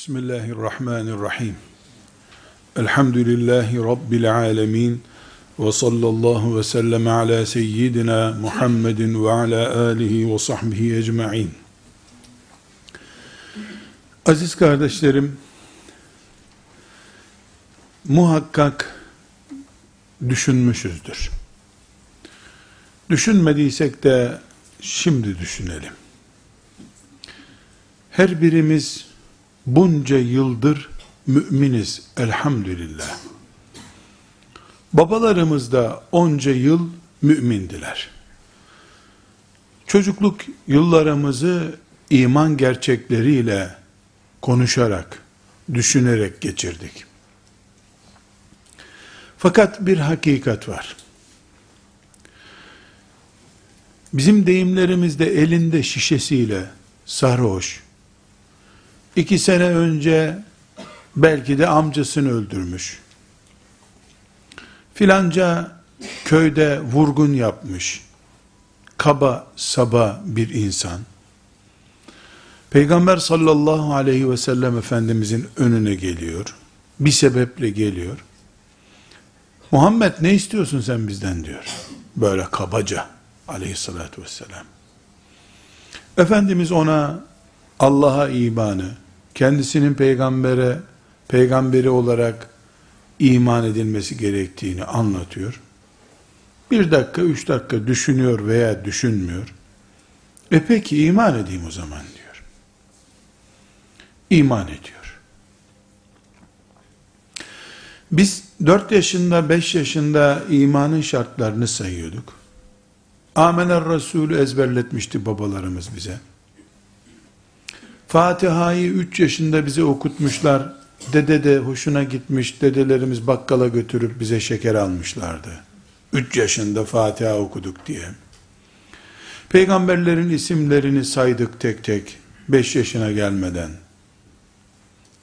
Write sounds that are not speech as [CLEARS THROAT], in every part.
Bismillahirrahmanirrahim. Elhamdülillahi Rabbil alemin. Ve sallallahu ve sellem ala seyyidina Muhammedin ve ala alihi ve sahbihi ecma'in. Aziz kardeşlerim, muhakkak düşünmüşüzdür. Düşünmediysek de şimdi düşünelim. Her birimiz bunca yıldır müminiz elhamdülillah. Babalarımız da onca yıl mümindiler. Çocukluk yıllarımızı iman gerçekleriyle konuşarak, düşünerek geçirdik. Fakat bir hakikat var. Bizim deyimlerimizde elinde şişesiyle sarhoş, iki sene önce belki de amcasını öldürmüş. Filanca köyde vurgun yapmış. Kaba saba bir insan. Peygamber sallallahu aleyhi ve sellem Efendimizin önüne geliyor. Bir sebeple geliyor. Muhammed ne istiyorsun sen bizden diyor. Böyle kabaca aleyhissalatü vesselam. Efendimiz ona Allah'a imanı, kendisinin peygambere, peygamberi olarak iman edilmesi gerektiğini anlatıyor. Bir dakika, üç dakika düşünüyor veya düşünmüyor. E peki iman edeyim o zaman diyor. İman ediyor. Biz dört yaşında, beş yaşında imanın şartlarını sayıyorduk. Amener Resulü ezberletmişti babalarımız bize. Fatiha'yı 3 yaşında bize okutmuşlar. Dede de hoşuna gitmiş. Dedelerimiz bakkala götürüp bize şeker almışlardı. 3 yaşında Fatiha okuduk diye. Peygamberlerin isimlerini saydık tek tek. 5 yaşına gelmeden.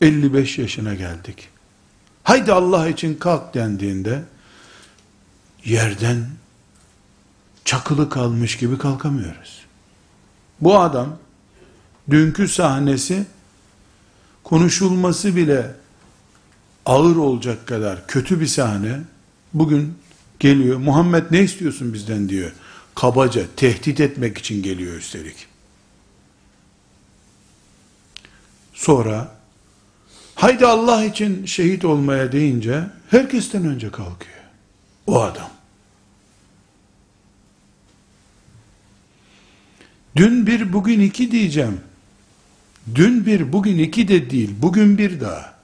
55 yaşına geldik. Haydi Allah için kalk dendiğinde yerden çakılı kalmış gibi kalkamıyoruz. Bu adam dünkü sahnesi konuşulması bile ağır olacak kadar kötü bir sahne bugün geliyor. Muhammed ne istiyorsun bizden diyor. Kabaca tehdit etmek için geliyor üstelik. Sonra haydi Allah için şehit olmaya deyince herkesten önce kalkıyor. O adam. Dün bir bugün iki diyeceğim. Dün bir, bugün iki de değil, bugün bir daha.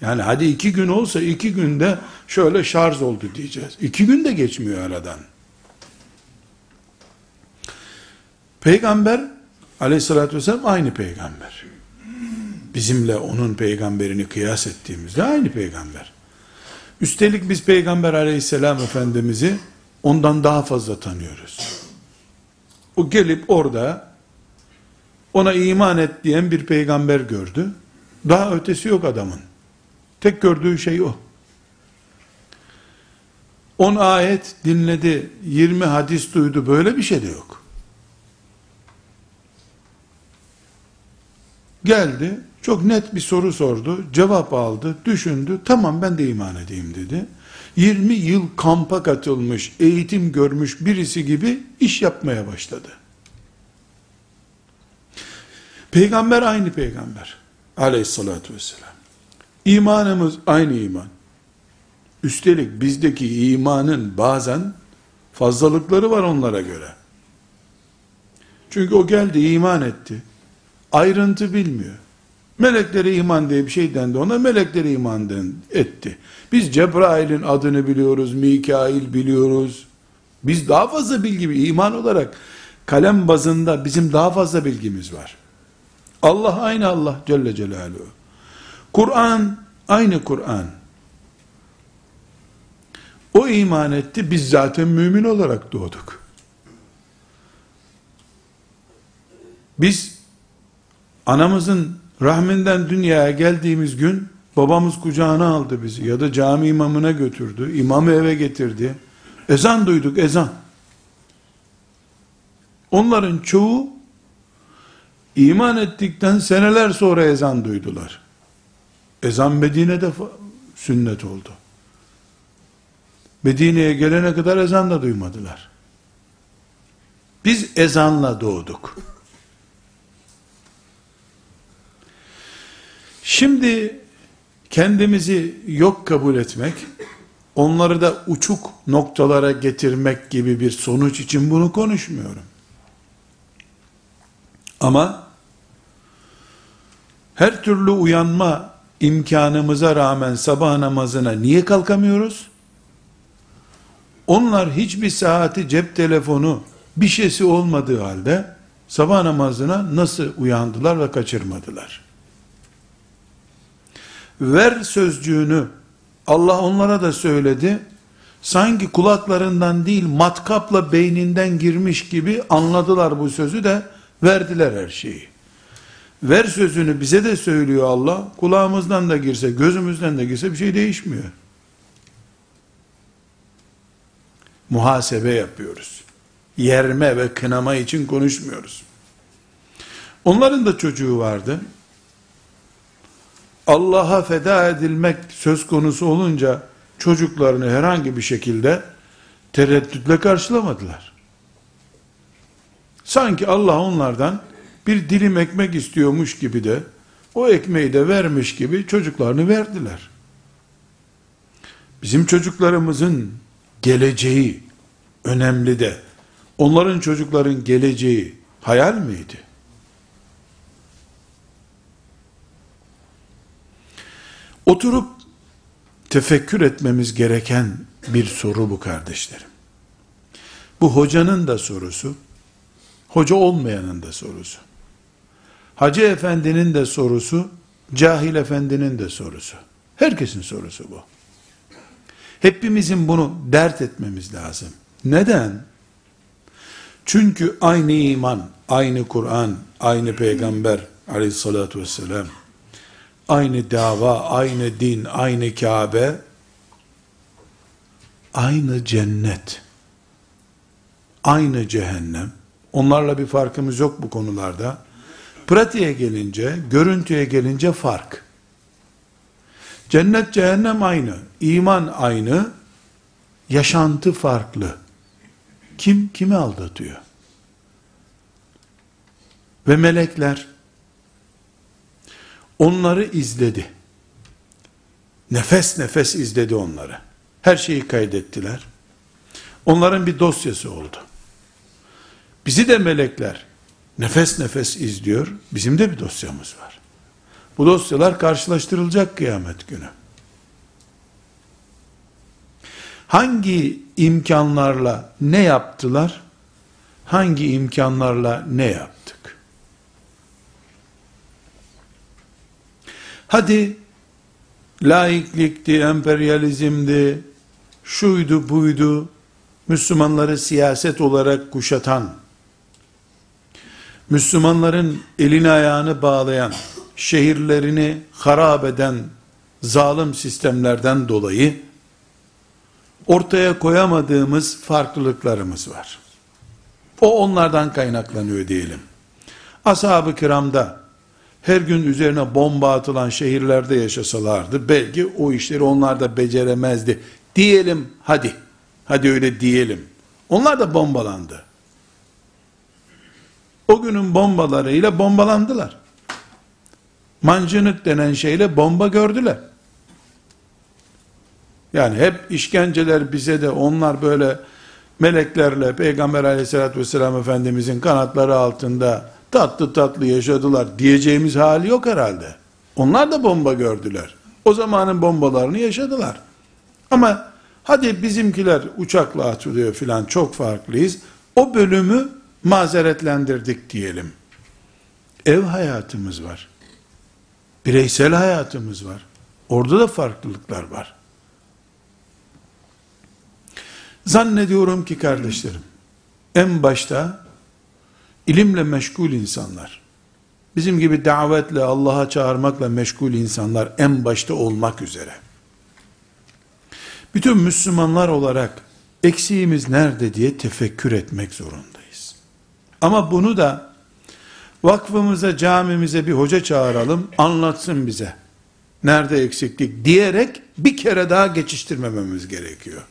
Yani hadi iki gün olsa iki günde şöyle şarj oldu diyeceğiz. İki gün de geçmiyor aradan. Peygamber aleyhissalatü vesselam aynı peygamber. Bizimle onun peygamberini kıyas ettiğimizde aynı peygamber. Üstelik biz peygamber aleyhisselam efendimizi ondan daha fazla tanıyoruz. O gelip orada ona iman et diyen bir peygamber gördü. Daha ötesi yok adamın. Tek gördüğü şey o. 10 ayet dinledi, 20 hadis duydu, böyle bir şey de yok. Geldi, çok net bir soru sordu, cevap aldı, düşündü, tamam ben de iman edeyim dedi. 20 yıl kampa katılmış, eğitim görmüş birisi gibi iş yapmaya başladı. Peygamber aynı peygamber. Aleyhissalatü vesselam. İmanımız aynı iman. Üstelik bizdeki imanın bazen fazlalıkları var onlara göre. Çünkü o geldi iman etti. Ayrıntı bilmiyor. Meleklere iman diye bir şey dendi ona meleklere iman etti. Biz Cebrail'in adını biliyoruz, Mikail biliyoruz. Biz daha fazla bilgi, iman olarak kalem bazında bizim daha fazla bilgimiz var. Allah aynı Allah Celle Celaluhu. Kur'an aynı Kur'an. O iman etti, biz zaten mümin olarak doğduk. Biz anamızın rahminden dünyaya geldiğimiz gün babamız kucağına aldı bizi ya da cami imamına götürdü, imamı eve getirdi. Ezan duyduk, ezan. Onların çoğu iman ettikten seneler sonra ezan duydular. Ezan Medine'de sünnet oldu. Medine'ye gelene kadar ezan da duymadılar. Biz ezanla doğduk. Şimdi kendimizi yok kabul etmek, onları da uçuk noktalara getirmek gibi bir sonuç için bunu konuşmuyorum. Ama her türlü uyanma imkanımıza rağmen sabah namazına niye kalkamıyoruz? Onlar hiçbir saati cep telefonu bir şeysi olmadığı halde sabah namazına nasıl uyandılar ve kaçırmadılar? Ver sözcüğünü Allah onlara da söyledi. Sanki kulaklarından değil matkapla beyninden girmiş gibi anladılar bu sözü de verdiler her şeyi. Ver sözünü bize de söylüyor Allah. Kulağımızdan da girse, gözümüzden de girse bir şey değişmiyor. Muhasebe yapıyoruz. Yerme ve kınama için konuşmuyoruz. Onların da çocuğu vardı. Allah'a feda edilmek söz konusu olunca çocuklarını herhangi bir şekilde tereddütle karşılamadılar. Sanki Allah onlardan bir dilim ekmek istiyormuş gibi de o ekmeği de vermiş gibi çocuklarını verdiler. Bizim çocuklarımızın geleceği önemli de onların çocukların geleceği hayal miydi? Oturup tefekkür etmemiz gereken bir soru bu kardeşlerim. Bu hocanın da sorusu, hoca olmayanın da sorusu. Hacı efendinin de sorusu, cahil efendinin de sorusu. Herkesin sorusu bu. Hepimizin bunu dert etmemiz lazım. Neden? Çünkü aynı iman, aynı Kur'an, aynı peygamber aleyhissalatü vesselam, aynı dava, aynı din, aynı Kabe, aynı cennet, aynı cehennem. Onlarla bir farkımız yok bu konularda. Pratiğe gelince, görüntüye gelince fark. Cennet cehennem aynı, iman aynı, yaşantı farklı. Kim kimi aldatıyor? Ve melekler onları izledi. Nefes nefes izledi onları. Her şeyi kaydettiler. Onların bir dosyası oldu. Bizi de melekler nefes nefes izliyor. Bizim de bir dosyamız var. Bu dosyalar karşılaştırılacak kıyamet günü. Hangi imkanlarla ne yaptılar? Hangi imkanlarla ne yaptık? Hadi laiklikti, emperyalizmdi, şuydu buydu, Müslümanları siyaset olarak kuşatan, Müslümanların elini ayağını bağlayan, şehirlerini harap eden zalim sistemlerden dolayı ortaya koyamadığımız farklılıklarımız var. O onlardan kaynaklanıyor diyelim. Ashab-ı kiramda her gün üzerine bomba atılan şehirlerde yaşasalardı belki o işleri onlar da beceremezdi. Diyelim hadi. Hadi öyle diyelim. Onlar da bombalandı. O günün bombalarıyla bombalandılar. Mancınık denen şeyle bomba gördüler. Yani hep işkenceler bize de onlar böyle meleklerle Peygamber aleyhissalatü vesselam Efendimizin kanatları altında tatlı tatlı yaşadılar diyeceğimiz hali yok herhalde. Onlar da bomba gördüler. O zamanın bombalarını yaşadılar. Ama hadi bizimkiler uçakla atılıyor filan çok farklıyız. O bölümü mazeretlendirdik diyelim. Ev hayatımız var. Bireysel hayatımız var. Orada da farklılıklar var. Zannediyorum ki kardeşlerim, en başta ilimle meşgul insanlar, bizim gibi davetle, Allah'a çağırmakla meşgul insanlar en başta olmak üzere, bütün Müslümanlar olarak eksiğimiz nerede diye tefekkür etmek zorundayız. Ama bunu da vakfımıza, camimize bir hoca çağıralım, anlatsın bize. Nerede eksiklik diyerek bir kere daha geçiştirmememiz gerekiyor.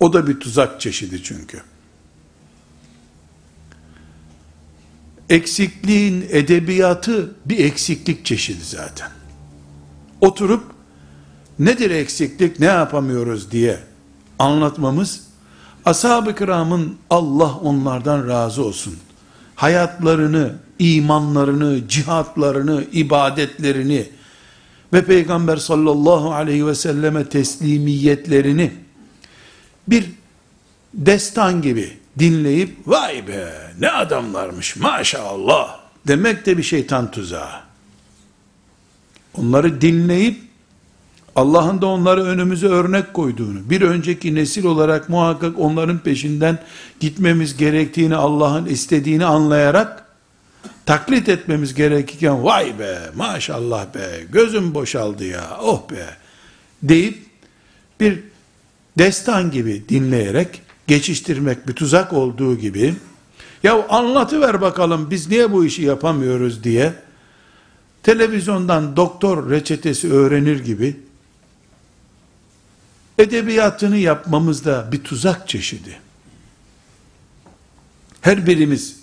O da bir tuzak çeşidi çünkü. Eksikliğin edebiyatı bir eksiklik çeşidi zaten. Oturup nedir eksiklik, ne yapamıyoruz diye anlatmamız, ashab-ı kiramın Allah onlardan razı olsun. Hayatlarını, imanlarını, cihatlarını, ibadetlerini ve Peygamber sallallahu aleyhi ve selleme teslimiyetlerini bir destan gibi dinleyip vay be ne adamlarmış maşallah demek de bir şeytan tuzağı. Onları dinleyip Allah'ın da onları önümüze örnek koyduğunu, bir önceki nesil olarak muhakkak onların peşinden gitmemiz gerektiğini, Allah'ın istediğini anlayarak, taklit etmemiz gerekirken, vay be, maşallah be, gözüm boşaldı ya, oh be, deyip, bir destan gibi dinleyerek, geçiştirmek bir tuzak olduğu gibi, ya anlatıver bakalım biz niye bu işi yapamıyoruz? diye, televizyondan doktor reçetesi öğrenir gibi, edebiyatını yapmamız da bir tuzak çeşidi. Her birimiz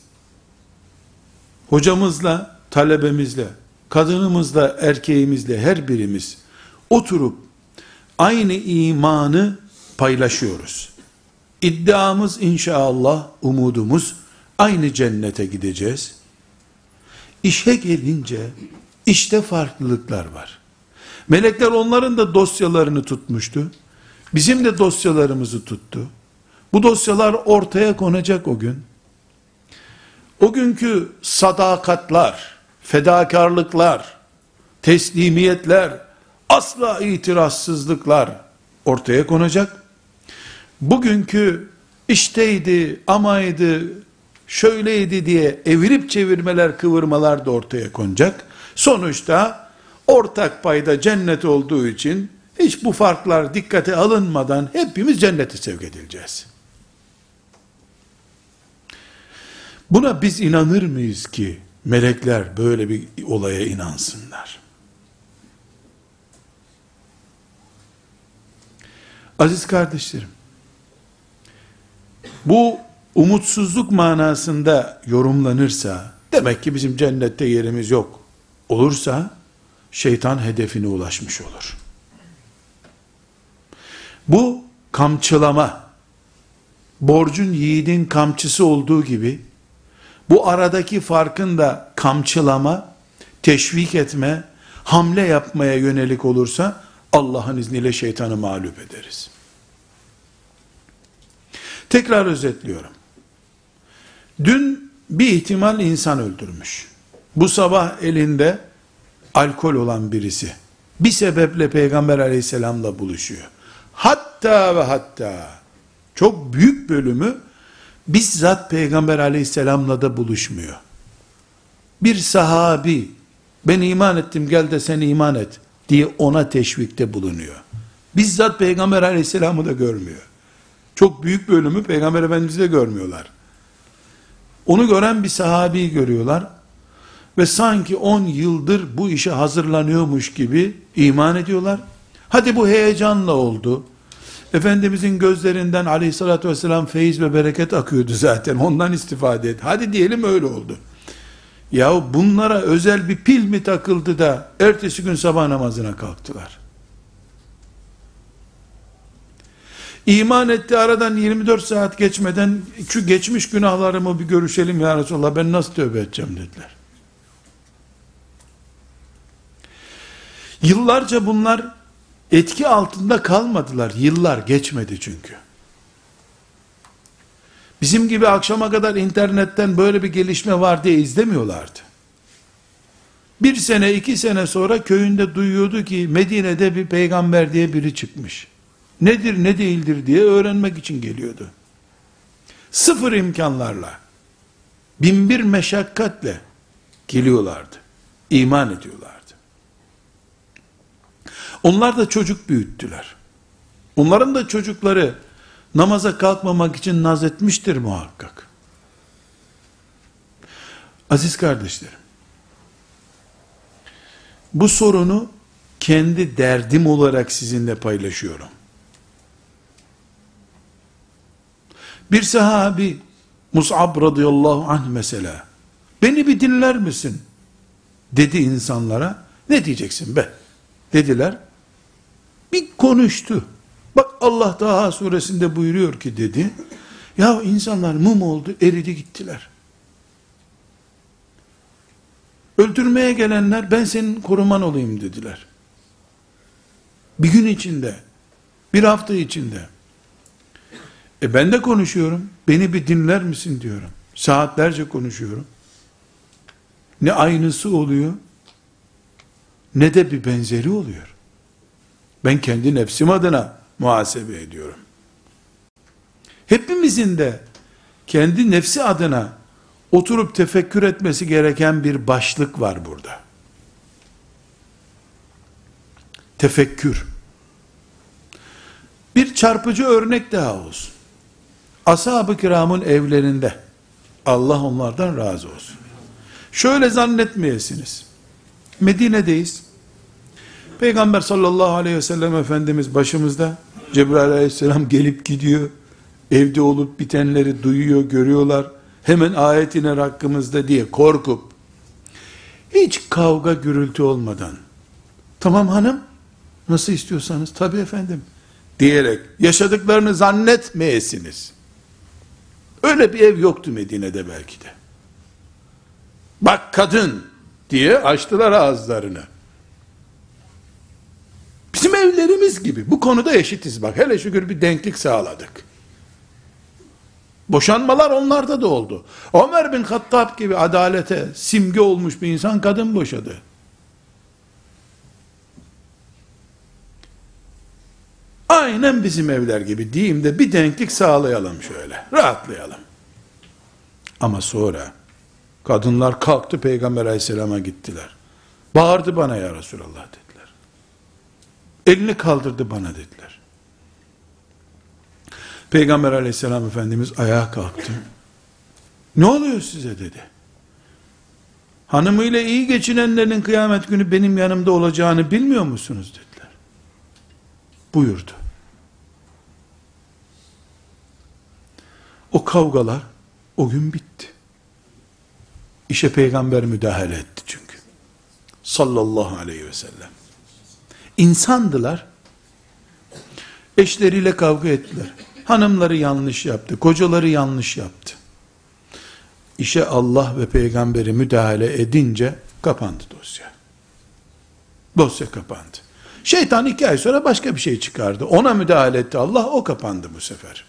hocamızla, talebemizle, kadınımızla, erkeğimizle her birimiz oturup aynı imanı paylaşıyoruz. İddiamız inşallah, umudumuz aynı cennete gideceğiz. İşe gelince işte farklılıklar var. Melekler onların da dosyalarını tutmuştu. Bizim de dosyalarımızı tuttu. Bu dosyalar ortaya konacak o gün. O günkü sadakatlar, fedakarlıklar, teslimiyetler, asla itirazsızlıklar ortaya konacak. Bugünkü işteydi, amaydı, şöyleydi diye evirip çevirmeler, kıvırmalar da ortaya konacak. Sonuçta ortak payda cennet olduğu için hiç bu farklar dikkate alınmadan hepimiz cennete sevk edileceğiz. Buna biz inanır mıyız ki melekler böyle bir olaya inansınlar? Aziz kardeşlerim, bu umutsuzluk manasında yorumlanırsa, demek ki bizim cennette yerimiz yok olursa, şeytan hedefine ulaşmış olur. Bu kamçılama, borcun yiğidin kamçısı olduğu gibi, bu aradaki farkın da kamçılama, teşvik etme, hamle yapmaya yönelik olursa, Allah'ın izniyle şeytanı mağlup ederiz. Tekrar özetliyorum. Dün bir ihtimal insan öldürmüş. Bu sabah elinde alkol olan birisi bir sebeple Peygamber aleyhisselamla buluşuyor. Hatta ve hatta çok büyük bölümü bizzat Peygamber aleyhisselamla da buluşmuyor. Bir sahabi ben iman ettim gel de sen iman et diye ona teşvikte bulunuyor. Bizzat Peygamber aleyhisselamı da görmüyor. Çok büyük bölümü Peygamber Efendimiz'i de görmüyorlar. Onu gören bir sahabi görüyorlar ve sanki 10 yıldır bu işe hazırlanıyormuş gibi iman ediyorlar. Hadi bu heyecanla oldu. Efendimizin gözlerinden aleyhissalatü vesselam feyiz ve bereket akıyordu [LAUGHS] zaten. Ondan istifade et. Hadi diyelim öyle oldu. Ya bunlara özel bir pil mi takıldı da ertesi gün sabah namazına kalktılar. İman etti aradan 24 saat geçmeden şu geçmiş günahlarımı bir görüşelim ya Resulallah ben nasıl tövbe edeceğim dediler. Yıllarca bunlar etki altında kalmadılar. Yıllar geçmedi çünkü. Bizim gibi akşama kadar internetten böyle bir gelişme var diye izlemiyorlardı. Bir sene iki sene sonra köyünde duyuyordu ki Medine'de bir peygamber diye biri çıkmış. Nedir ne değildir diye öğrenmek için geliyordu. Sıfır imkanlarla, binbir meşakkatle geliyorlardı. İman ediyorlar. Onlar da çocuk büyüttüler. Onların da çocukları namaza kalkmamak için naz etmiştir muhakkak. Aziz kardeşlerim, Bu sorunu kendi derdim olarak sizinle paylaşıyorum. Bir sahabi Mus'ab radıyallahu anh mesela beni bir dinler misin? Dedi insanlara. Ne diyeceksin be? Dediler. Bir konuştu. Bak Allah Taha suresinde buyuruyor ki dedi. Ya insanlar mum oldu, eridi gittiler. Öldürmeye gelenler ben senin koruman olayım dediler. Bir gün içinde, bir hafta içinde. E ben de konuşuyorum. Beni bir dinler misin diyorum. Saatlerce konuşuyorum. Ne aynısı oluyor, ne de bir benzeri oluyor. Ben kendi nefsim adına muhasebe ediyorum. Hepimizin de kendi nefsi adına oturup tefekkür etmesi gereken bir başlık var burada. Tefekkür. Bir çarpıcı örnek daha olsun. Ashab-ı kiramın evlerinde, Allah onlardan razı olsun. Şöyle zannetmeyesiniz. Medine'deyiz. Peygamber sallallahu aleyhi ve sellem Efendimiz başımızda. Cebrail aleyhisselam gelip gidiyor. Evde olup bitenleri duyuyor, görüyorlar. Hemen ayet iner hakkımızda diye korkup, hiç kavga gürültü olmadan, tamam hanım, nasıl istiyorsanız, tabi efendim, diyerek yaşadıklarını zannetmeyesiniz. Öyle bir ev yoktu Medine'de belki de. Bak kadın diye açtılar ağızlarını. Bizim evlerimiz gibi. Bu konuda eşitiz bak. Hele şükür bir denklik sağladık. Boşanmalar onlarda da oldu. Ömer bin Hattab gibi adalete simge olmuş bir insan kadın boşadı. Aynen bizim evler gibi diyeyim de bir denklik sağlayalım şöyle. Rahatlayalım. Ama sonra kadınlar kalktı Peygamber aleyhisselama gittiler. Bağırdı bana ya Resulallah dediler. Elini kaldırdı bana dediler. Peygamber aleyhisselam efendimiz ayağa kalktı. Ne oluyor size dedi. Hanımıyla iyi geçinenlerin kıyamet günü benim yanımda olacağını bilmiyor musunuz dediler. Buyurdu. O kavgalar o gün bitti. İşe peygamber müdahale etti çünkü. Sallallahu aleyhi ve sellem. İnsandılar. Eşleriyle kavga ettiler. Hanımları yanlış yaptı. Kocaları yanlış yaptı. İşe Allah ve peygamberi müdahale edince kapandı dosya. Dosya kapandı. Şeytan iki ay sonra başka bir şey çıkardı. Ona müdahale etti Allah, o kapandı bu sefer.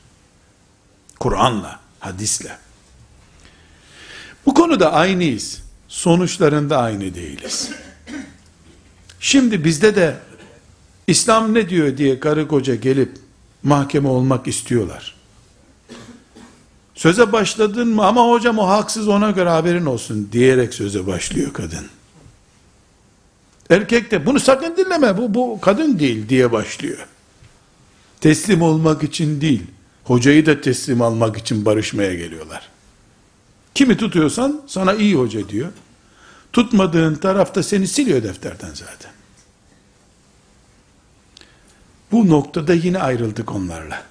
Kur'an'la, hadisle. Bu konuda aynıyız. Sonuçlarında aynı değiliz. Şimdi bizde de İslam ne diyor diye karı koca gelip mahkeme olmak istiyorlar. Söze başladın mı ama hocam o haksız ona göre haberin olsun diyerek söze başlıyor kadın. Erkek de bunu sakın dinleme bu, bu kadın değil diye başlıyor. Teslim olmak için değil, hocayı da teslim almak için barışmaya geliyorlar. Kimi tutuyorsan sana iyi hoca diyor. Tutmadığın tarafta seni siliyor defterden zaten. Bu noktada yine ayrıldık onlarla.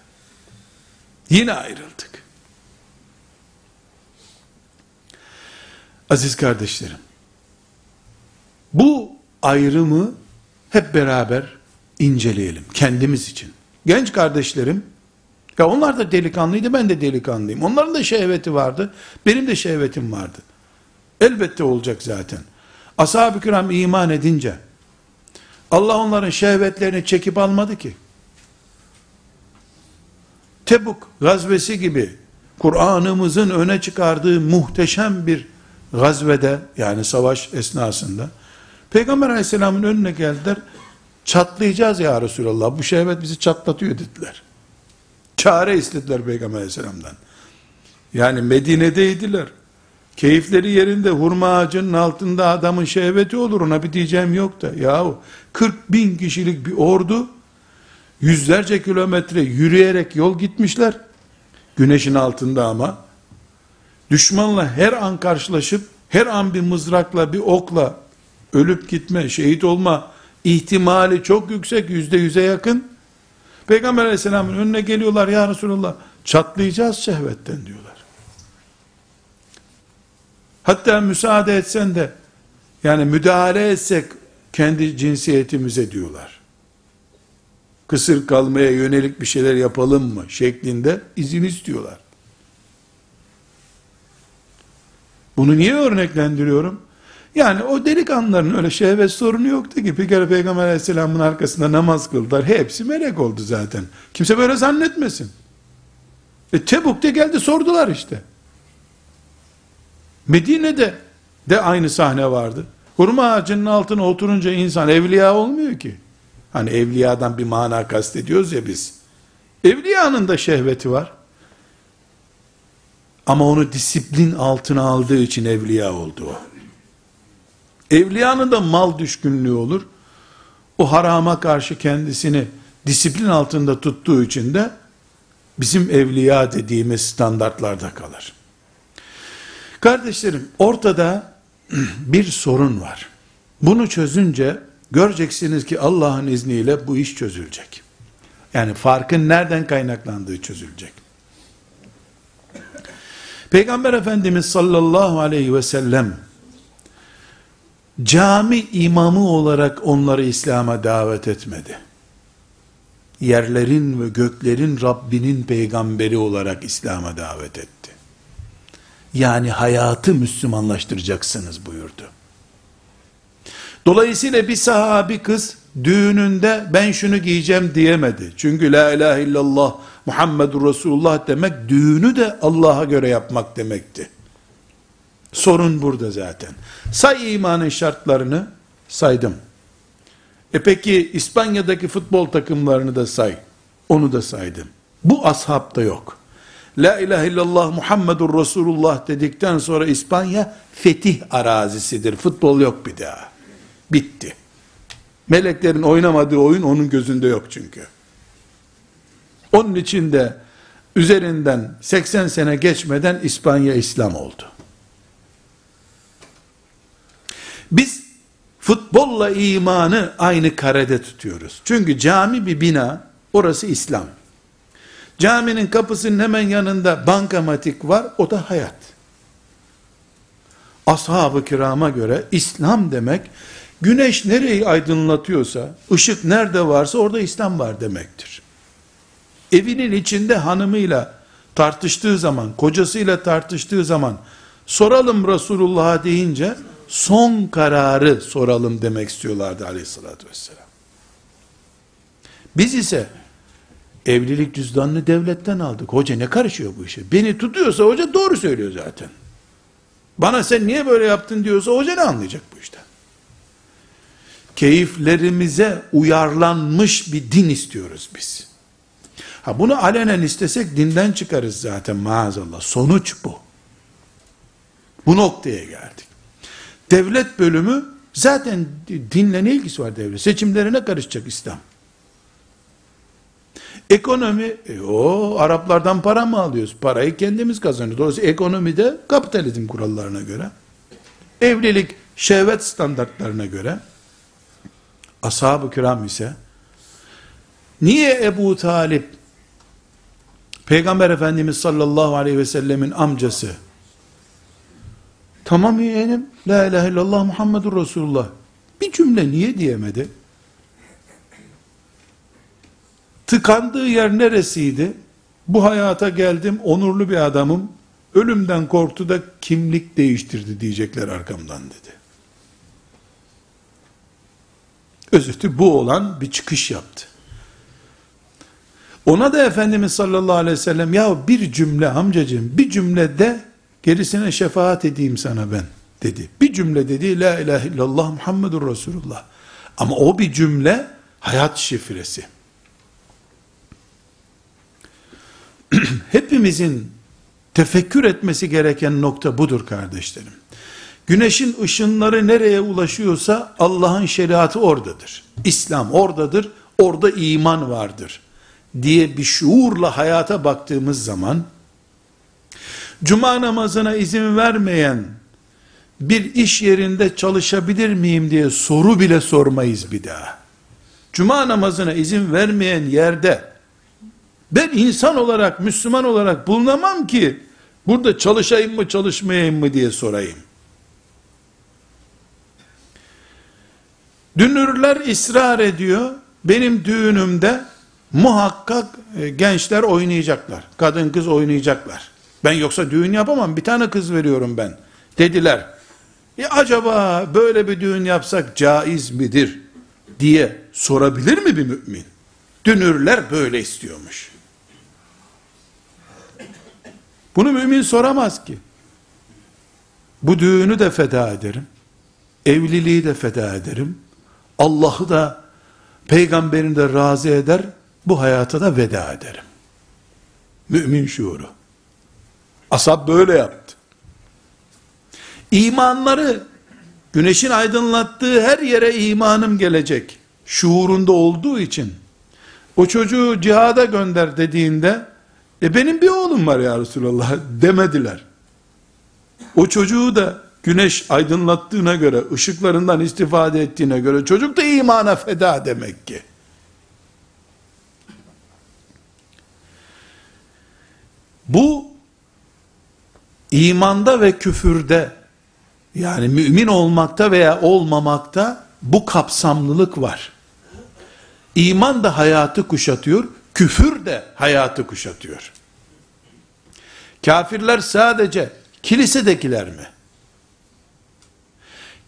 Yine ayrıldık. Aziz kardeşlerim, bu ayrımı hep beraber inceleyelim kendimiz için. Genç kardeşlerim, ya onlar da delikanlıydı, ben de delikanlıyım. Onların da şehveti vardı, benim de şehvetim vardı. Elbette olacak zaten. Ashab-ı kiram iman edince, Allah onların şehvetlerini çekip almadı ki. Tebuk gazvesi gibi Kur'an'ımızın öne çıkardığı muhteşem bir gazvede yani savaş esnasında Peygamber aleyhisselamın önüne geldiler çatlayacağız ya Resulallah bu şehvet bizi çatlatıyor dediler. Çare istediler Peygamber aleyhisselamdan. Yani Medine'deydiler. Keyifleri yerinde hurma ağacının altında adamın şehveti olur ona bir diyeceğim yok da. Yahu 40 bin kişilik bir ordu yüzlerce kilometre yürüyerek yol gitmişler. Güneşin altında ama düşmanla her an karşılaşıp her an bir mızrakla bir okla ölüp gitme, şehit olma ihtimali çok yüksek, yüzde yüze yakın. Peygamber aleyhisselamın önüne geliyorlar ya Resulallah, çatlayacağız şehvetten diyorlar. Hatta müsaade etsen de, yani müdahale etsek kendi cinsiyetimize diyorlar. Kısır kalmaya yönelik bir şeyler yapalım mı şeklinde izin istiyorlar. Bunu niye örneklendiriyorum? Yani o delikanlıların öyle şehvet sorunu yoktu ki. Bir kere Peygamber aleyhisselamın arkasında namaz kıldılar. Hepsi melek oldu zaten. Kimse böyle zannetmesin. E Tebuk'te geldi sordular işte. Medine'de de aynı sahne vardı. Hurma ağacının altına oturunca insan evliya olmuyor ki. Hani evliyadan bir mana kastediyoruz ya biz. Evliyanın da şehveti var. Ama onu disiplin altına aldığı için evliya oldu o. Evliyanın da mal düşkünlüğü olur. O harama karşı kendisini disiplin altında tuttuğu için de bizim evliya dediğimiz standartlarda kalır. Kardeşlerim ortada [CLEARS THROAT] bir sorun var. Bunu çözünce göreceksiniz ki Allah'ın izniyle bu iş çözülecek. Yani farkın nereden kaynaklandığı çözülecek. Peygamber Efendimiz sallallahu aleyhi ve sellem cami imamı olarak onları İslam'a davet etmedi. Yerlerin ve göklerin Rabbinin peygamberi olarak İslam'a davet etti. Yani hayatı Müslümanlaştıracaksınız buyurdu. Dolayısıyla bir sahabi kız düğününde ben şunu giyeceğim diyemedi. Çünkü la ilahe illallah Muhammedur Resulullah demek düğünü de Allah'a göre yapmak demekti. Sorun burada zaten. Say imanın şartlarını saydım. E peki İspanya'daki futbol takımlarını da say. Onu da saydım. Bu ashabta yok. La ilahe illallah Muhammedur Resulullah dedikten sonra İspanya fetih arazisidir. Futbol yok bir daha. Bitti. Meleklerin oynamadığı oyun onun gözünde yok çünkü. Onun için de üzerinden 80 sene geçmeden İspanya İslam oldu. Biz futbolla imanı aynı karede tutuyoruz. Çünkü cami bir bina, orası İslam. Caminin kapısının hemen yanında bankamatik var, o da hayat. Ashab-ı kirama göre İslam demek, güneş nereyi aydınlatıyorsa, ışık nerede varsa orada İslam var demektir. Evinin içinde hanımıyla tartıştığı zaman, kocasıyla tartıştığı zaman, soralım Resulullah'a deyince, son kararı soralım demek istiyorlardı aleyhissalatü vesselam. Biz ise evlilik cüzdanını devletten aldık. Hoca ne karışıyor bu işe? Beni tutuyorsa hoca doğru söylüyor zaten. Bana sen niye böyle yaptın diyorsa hoca ne anlayacak bu işten? Keyiflerimize uyarlanmış bir din istiyoruz biz. Ha bunu alenen istesek dinden çıkarız zaten maazallah. Sonuç bu. Bu noktaya geldik. Devlet bölümü zaten dinle ne ilgisi var devlet? Seçimlerine karışacak İslam. Ekonomi, e, o Araplardan para mı alıyoruz? Parayı kendimiz kazanıyoruz. Dolayısıyla ekonomide kapitalizm kurallarına göre, evlilik şehvet standartlarına göre, ashab-ı kiram ise, niye Ebu Talip, Peygamber Efendimiz sallallahu aleyhi ve sellemin amcası, Tamam yeğenim. La ilahe illallah Muhammedur Resulullah. Bir cümle niye diyemedi? Tıkandığı yer neresiydi? Bu hayata geldim, onurlu bir adamım. Ölümden korktu da kimlik değiştirdi diyecekler arkamdan dedi. Özeti bu olan bir çıkış yaptı. Ona da Efendimiz sallallahu aleyhi ve sellem ya bir cümle amcacığım bir cümlede gerisine şefaat edeyim sana ben dedi. Bir cümle dedi la ilahe illallah Muhammedur Resulullah. Ama o bir cümle hayat şifresi. [CLEARS THROAT] Hepimizin tefekkür etmesi gereken nokta budur kardeşlerim. Güneşin ışınları nereye ulaşıyorsa Allah'ın şeriatı oradadır. İslam oradadır, orada iman vardır diye bir şuurla hayata baktığımız zaman cuma namazına izin vermeyen bir iş yerinde çalışabilir miyim diye soru bile sormayız bir daha. Cuma namazına izin vermeyen yerde ben insan olarak, Müslüman olarak bulunamam ki burada çalışayım mı çalışmayayım mı diye sorayım. Dünürler ısrar ediyor. Benim düğünümde muhakkak e, gençler oynayacaklar. Kadın kız oynayacaklar. Ben yoksa düğün yapamam. Bir tane kız veriyorum ben. Dediler. E acaba böyle bir düğün yapsak caiz midir diye sorabilir mi bir mümin? Dünürler böyle istiyormuş. Bunu mümin soramaz ki. Bu düğünü de feda ederim. Evliliği de feda ederim. Allah'ı da peygamberini de razı eder. Bu hayata da veda ederim. Mümin şuuru. Asap böyle yaptı. İmanları güneşin aydınlattığı her yere imanım gelecek şuurunda olduğu için o çocuğu cihada gönder dediğinde e benim bir oğlum var ya Resulallah demediler. O çocuğu da güneş aydınlattığına göre, ışıklarından istifade ettiğine göre çocuk da imana feda demek ki. Bu imanda ve küfürde yani mümin olmakta veya olmamakta bu kapsamlılık var. İman da hayatı kuşatıyor, küfür de hayatı kuşatıyor. Kafirler sadece kilisedekiler mi?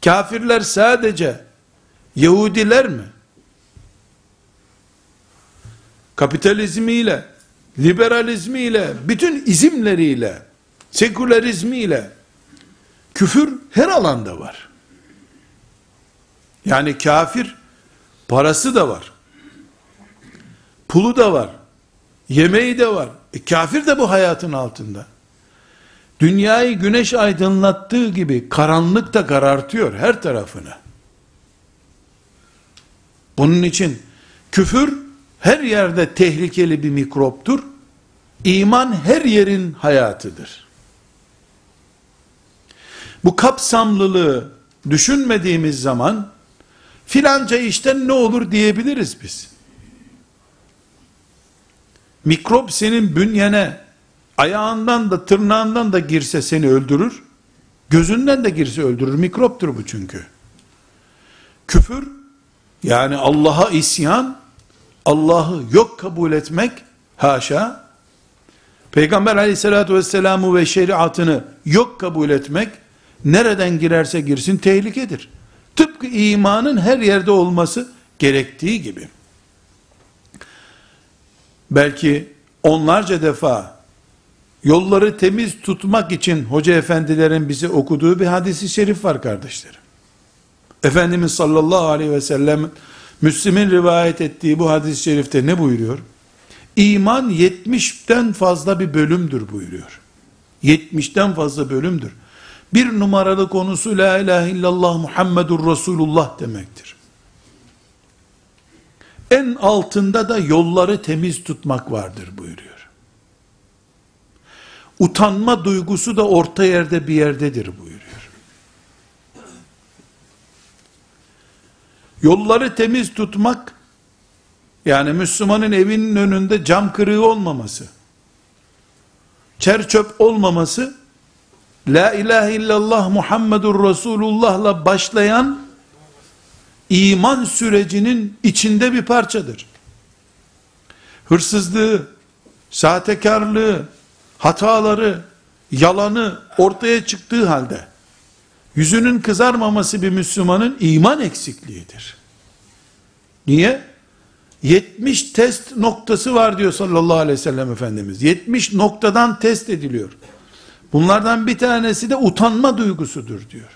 Kafirler sadece Yahudiler mi? Kapitalizmiyle, liberalizmiyle, bütün izimleriyle, sekülerizmiyle küfür her alanda var. Yani kafir parası da var. Pulu da var. Yemeği de var. E kafir de bu hayatın altında. Dünyayı güneş aydınlattığı gibi karanlık da karartıyor her tarafını. Bunun için küfür her yerde tehlikeli bir mikroptur. İman her yerin hayatıdır. Bu kapsamlılığı düşünmediğimiz zaman filanca işten ne olur diyebiliriz biz. Mikrop senin bünyene ayağından da tırnağından da girse seni öldürür. Gözünden de girse öldürür. Mikroptur bu çünkü. Küfür yani Allah'a isyan, Allah'ı yok kabul etmek haşa. Peygamber aleyhissalatü vesselam'ı ve şeriatını yok kabul etmek nereden girerse girsin tehlikedir. Tıpkı imanın her yerde olması gerektiği gibi. Belki onlarca defa yolları temiz tutmak için hoca efendilerin bize okuduğu bir hadisi şerif var kardeşlerim. Efendimiz sallallahu aleyhi ve sellem Müslim'in rivayet ettiği bu hadis-i şerifte ne buyuruyor? İman 70'ten fazla bir bölümdür buyuruyor. 70'ten fazla bölümdür. Bir numaralı konusu la ilahe illallah Muhammedur Resulullah demektir. En altında da yolları temiz tutmak vardır buyuruyor. Utanma duygusu da orta yerde bir yerdedir buyuruyor. Yolları temiz tutmak, yani Müslümanın evinin önünde cam kırığı olmaması, çer çöp olmaması, La ilahe illallah Muhammedur Resulullah'la başlayan iman sürecinin içinde bir parçadır. Hırsızlığı, sahtekarlığı, hataları, yalanı ortaya çıktığı halde yüzünün kızarmaması bir Müslümanın iman eksikliğidir. Niye? 70 test noktası var diyor sallallahu aleyhi ve sellem Efendimiz. 70 noktadan test ediliyor. Bunlardan bir tanesi de utanma duygusudur diyor.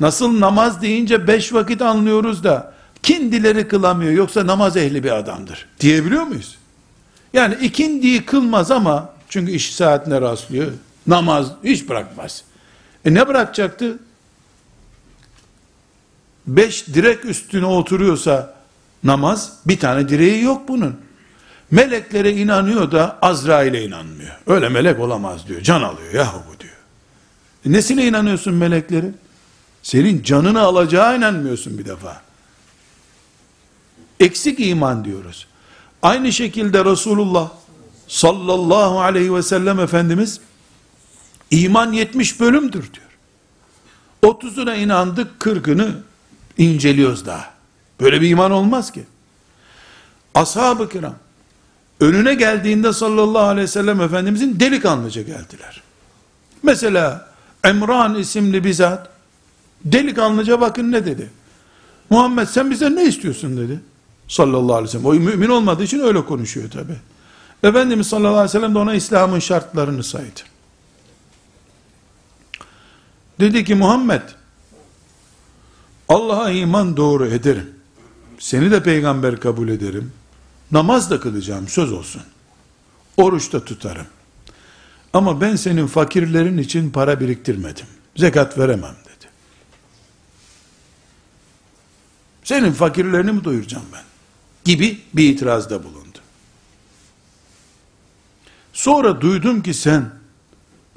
Nasıl namaz deyince beş vakit anlıyoruz da kindileri kılamıyor yoksa namaz ehli bir adamdır diyebiliyor muyuz? Yani ikindiyi kılmaz ama çünkü iş saatine rastlıyor. Namaz hiç bırakmaz. E ne bırakacaktı? Beş direk üstüne oturuyorsa namaz bir tane direği yok bunun. Meleklere inanıyor da Azrail'e inanmıyor. Öyle melek olamaz diyor. Can alıyor yahu bu diyor. E nesine inanıyorsun meleklerin? Senin canını alacağı inanmıyorsun bir defa. Eksik iman diyoruz. Aynı şekilde Resulullah sallallahu aleyhi ve sellem Efendimiz iman 70 bölümdür diyor. 30'una inandık 40'ını inceliyoruz daha. Böyle bir iman olmaz ki. Ashab-ı kiram önüne geldiğinde sallallahu aleyhi ve sellem Efendimizin delikanlıca geldiler. Mesela Emran isimli bir zat delikanlıca bakın ne dedi. Muhammed sen bize ne istiyorsun dedi. Sallallahu aleyhi ve sellem. O mümin olmadığı için öyle konuşuyor tabi. Efendimiz sallallahu aleyhi ve sellem de ona İslam'ın şartlarını saydı. Dedi ki Muhammed Allah'a iman doğru ederim. Seni de peygamber kabul ederim. Namaz da kılacağım söz olsun. Oruç da tutarım. Ama ben senin fakirlerin için para biriktirmedim. Zekat veremem dedi. Senin fakirlerini mi doyuracağım ben? Gibi bir itirazda bulundu. Sonra duydum ki sen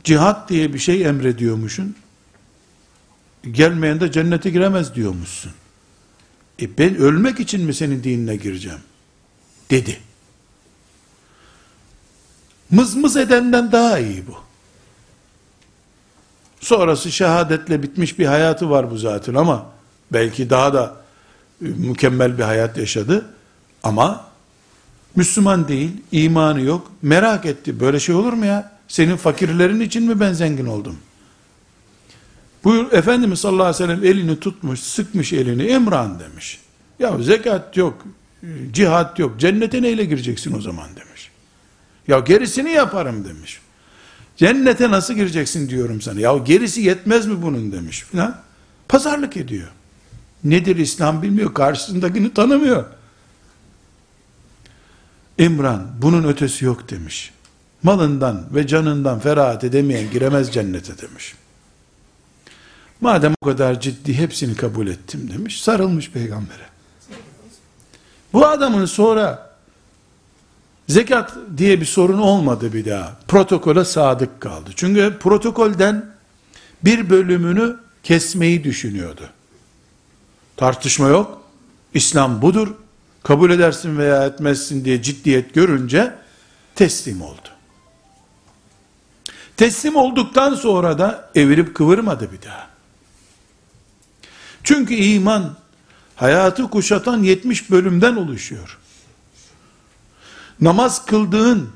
cihat diye bir şey emrediyormuşsun. Gelmeyen de cennete giremez diyormuşsun. E ben ölmek için mi senin dinine gireceğim? Dedi. Mızmız edenden daha iyi bu. Sonrası şehadetle bitmiş bir hayatı var bu zaten ama belki daha da mükemmel bir hayat yaşadı. Ama Müslüman değil, imanı yok. Merak etti. Böyle şey olur mu ya? Senin fakirlerin için mi ben zengin oldum? Buyur Efendimiz sallallahu aleyhi ve sellem elini tutmuş, sıkmış elini, emran demiş. Ya zekat yok, cihat yok, cennete neyle gireceksin o zaman demiş. Ya gerisini yaparım demiş. Cennete nasıl gireceksin diyorum sana. Ya gerisi yetmez mi bunun demiş filan. Pazarlık ediyor. Nedir İslam bilmiyor, karşısındakini tanımıyor. İmran bunun ötesi yok demiş. Malından ve canından ferahat edemeyen giremez cennete demiş. Madem o kadar ciddi hepsini kabul ettim demiş. Sarılmış peygambere. Bu adamın sonra zekat diye bir sorun olmadı bir daha. Protokole sadık kaldı. Çünkü protokolden bir bölümünü kesmeyi düşünüyordu. Tartışma yok. İslam budur. Kabul edersin veya etmezsin diye ciddiyet görünce teslim oldu. Teslim olduktan sonra da evirip kıvırmadı bir daha. Çünkü iman hayatı kuşatan 70 bölümden oluşuyor. Namaz kıldığın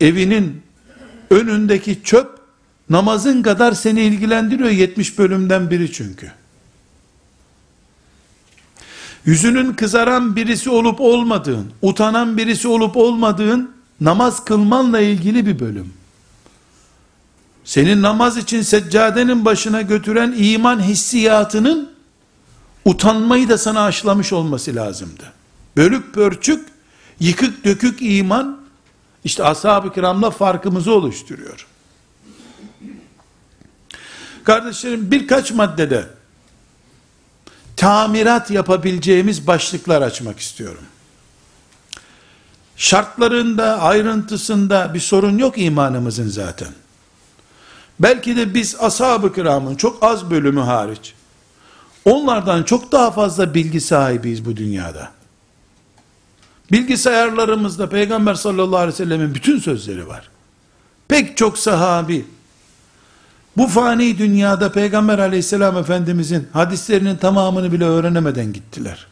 evinin önündeki çöp namazın kadar seni ilgilendiriyor 70 bölümden biri çünkü. Yüzünün kızaran birisi olup olmadığın, utanan birisi olup olmadığın namaz kılmanla ilgili bir bölüm. Senin namaz için seccadenin başına götüren iman hissiyatının utanmayı da sana aşılamış olması lazımdı. Bölük pörçük, yıkık dökük iman, işte ashab-ı kiramla farkımızı oluşturuyor. Kardeşlerim birkaç maddede tamirat yapabileceğimiz başlıklar açmak istiyorum. Şartlarında, ayrıntısında bir sorun yok imanımızın zaten. Belki de biz ashab-ı kiramın çok az bölümü hariç, onlardan çok daha fazla bilgi sahibiyiz bu dünyada. Bilgisayarlarımızda Peygamber sallallahu aleyhi ve sellemin bütün sözleri var. Pek çok sahabi, bu fani dünyada Peygamber aleyhisselam efendimizin hadislerinin tamamını bile öğrenemeden gittiler.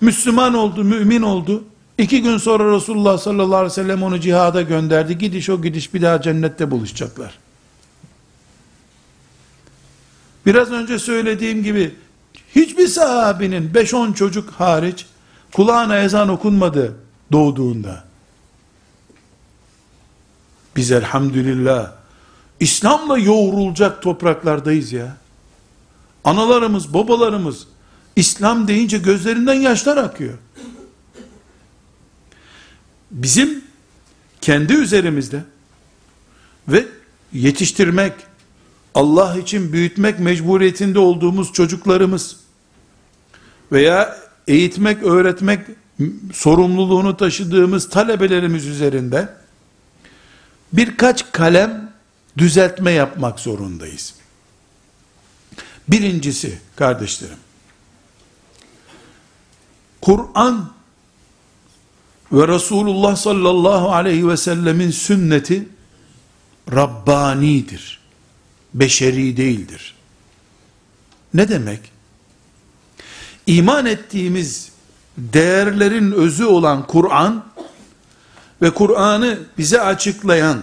Müslüman oldu, mümin oldu. İki gün sonra Resulullah sallallahu aleyhi ve sellem onu cihada gönderdi. Gidiş o gidiş bir daha cennette buluşacaklar. Biraz önce söylediğim gibi hiçbir sahabinin 5-10 çocuk hariç kulağına ezan okunmadı doğduğunda. Biz elhamdülillah İslam'la yoğrulacak topraklardayız ya. Analarımız, babalarımız İslam deyince gözlerinden yaşlar akıyor. Bizim kendi üzerimizde ve yetiştirmek, Allah için büyütmek mecburiyetinde olduğumuz çocuklarımız veya eğitmek, öğretmek sorumluluğunu taşıdığımız talebelerimiz üzerinde birkaç kalem düzeltme yapmak zorundayız. Birincisi kardeşlerim, Kur'an ve Resulullah sallallahu aleyhi ve sellemin sünneti Rabbanidir. Beşeri değildir. Ne demek? İman ettiğimiz değerlerin özü olan Kur'an ve Kur'an'ı bize açıklayan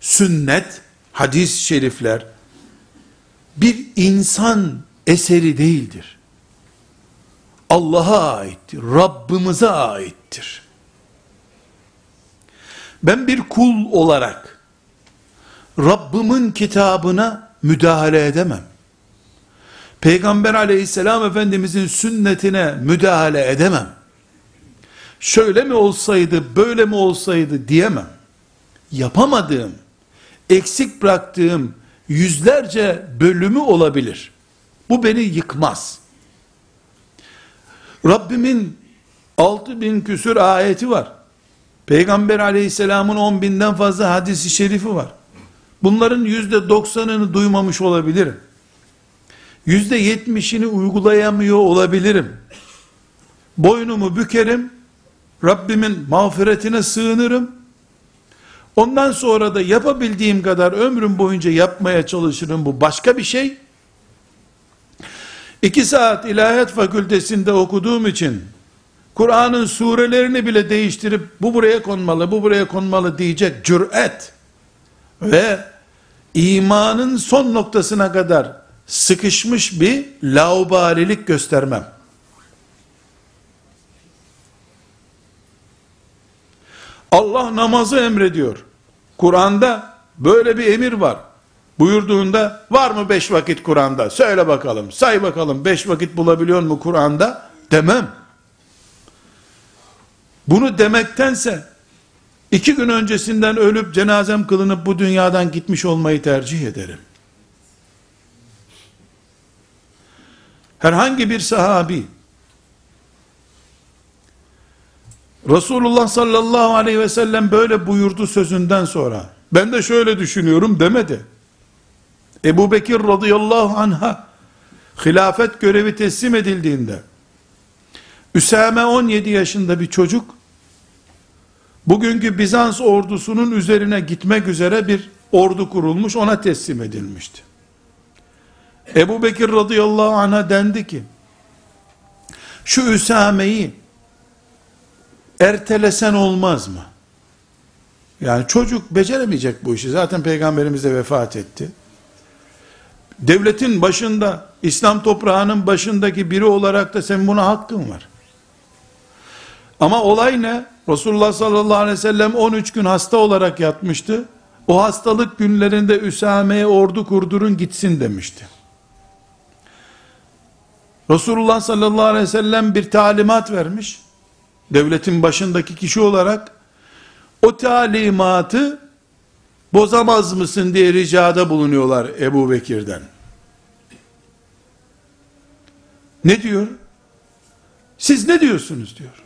sünnet, hadis-i şerifler bir insan eseri değildir. Allah'a aittir, Rabbimize aittir. Ben bir kul olarak Rabbimin kitabına müdahale edemem. Peygamber aleyhisselam efendimizin sünnetine müdahale edemem. Şöyle mi olsaydı, böyle mi olsaydı diyemem. Yapamadığım, eksik bıraktığım yüzlerce bölümü olabilir. Bu beni yıkmaz. Rabbimin altı bin küsür ayeti var. Peygamber aleyhisselamın on binden fazla hadisi şerifi var. Bunların yüzde doksanını duymamış olabilirim. Yüzde yetmişini uygulayamıyor olabilirim. Boynumu bükerim, Rabbimin mağfiretine sığınırım. Ondan sonra da yapabildiğim kadar ömrüm boyunca yapmaya çalışırım. Bu başka bir şey. İki saat ilahiyat fakültesinde okuduğum için Kur'an'ın surelerini bile değiştirip bu buraya konmalı, bu buraya konmalı diyecek cüret ve imanın son noktasına kadar sıkışmış bir laubalilik göstermem. Allah namazı emrediyor. Kur'an'da böyle bir emir var. Buyurduğunda var mı beş vakit Kur'an'da? Söyle bakalım, say bakalım beş vakit bulabiliyor mu Kur'an'da? Demem. Bunu demektense iki gün öncesinden ölüp cenazem kılınıp bu dünyadan gitmiş olmayı tercih ederim. Herhangi bir sahabi Resulullah sallallahu aleyhi ve sellem böyle buyurdu sözünden sonra ben de şöyle düşünüyorum demedi. Ebu Bekir radıyallahu anha hilafet görevi teslim edildiğinde Üsame 17 yaşında bir çocuk bugünkü Bizans ordusunun üzerine gitmek üzere bir ordu kurulmuş ona teslim edilmişti. Ebu Bekir radıyallahu anh'a dendi ki şu Üsame'yi ertelesen olmaz mı? Yani çocuk beceremeyecek bu işi. Zaten peygamberimiz de vefat etti. Devletin başında, İslam toprağının başındaki biri olarak da sen buna hakkın var. Ama olay ne? Resulullah sallallahu aleyhi ve sellem 13 gün hasta olarak yatmıştı. O hastalık günlerinde Üsame'ye ordu kurdurun gitsin demişti. Resulullah sallallahu aleyhi ve sellem bir talimat vermiş devletin başındaki kişi olarak o talimatı bozamaz mısın diye ricada bulunuyorlar Ebu Bekir'den. Ne diyor? Siz ne diyorsunuz diyor.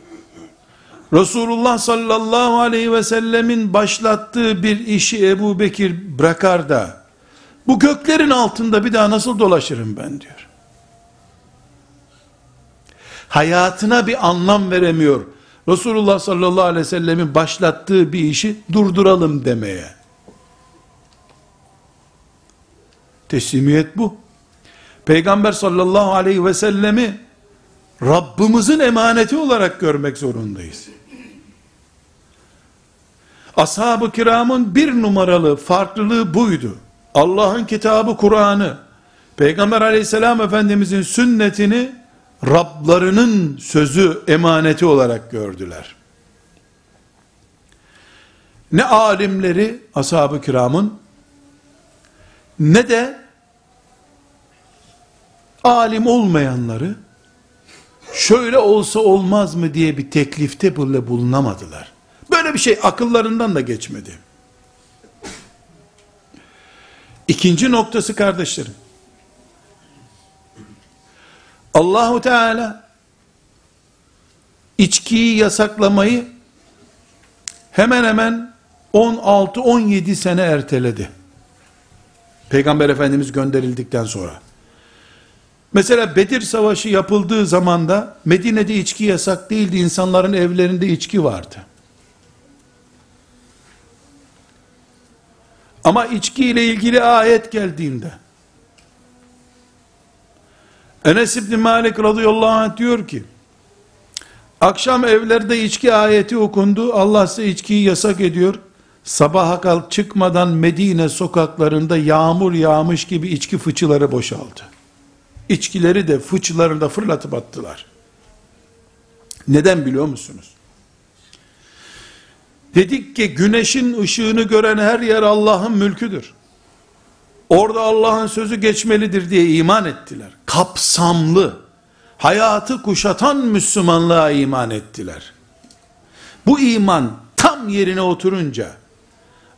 Resulullah sallallahu aleyhi ve sellemin başlattığı bir işi Ebu Bekir bırakar da bu göklerin altında bir daha nasıl dolaşırım ben diyor. Hayatına bir anlam veremiyor. Resulullah sallallahu aleyhi ve sellemin başlattığı bir işi durduralım demeye. Teslimiyet bu. Peygamber sallallahu aleyhi ve sellemi Rabbimizin emaneti olarak görmek zorundayız. Ashab-ı kiramın bir numaralı farklılığı buydu. Allah'ın kitabı Kur'an'ı, Peygamber aleyhisselam efendimizin sünnetini Rablarının sözü emaneti olarak gördüler. Ne alimleri ashab-ı kiramın ne de alim olmayanları şöyle olsa olmaz mı diye bir teklifte bile bulunamadılar. Böyle bir şey akıllarından da geçmedi. İkinci noktası kardeşlerim. Allahu Teala içkiyi yasaklamayı hemen hemen 16-17 sene erteledi. Peygamber Efendimiz gönderildikten sonra. Mesela Bedir Savaşı yapıldığı zamanda Medine'de içki yasak değildi. insanların evlerinde içki vardı. Ama içki ile ilgili ayet geldiğinde Enes İbni Malik radıyallahu anh diyor ki akşam evlerde içki ayeti okundu. Allah size içkiyi yasak ediyor. Sabaha kal çıkmadan Medine sokaklarında yağmur yağmış gibi içki fıçıları boşaldı. İçkileri de fıçılarını da fırlatıp attılar. Neden biliyor musunuz? Dedik ki güneşin ışığını gören her yer Allah'ın mülküdür. Orada Allah'ın sözü geçmelidir diye iman ettiler. Kapsamlı, hayatı kuşatan Müslümanlığa iman ettiler. Bu iman tam yerine oturunca,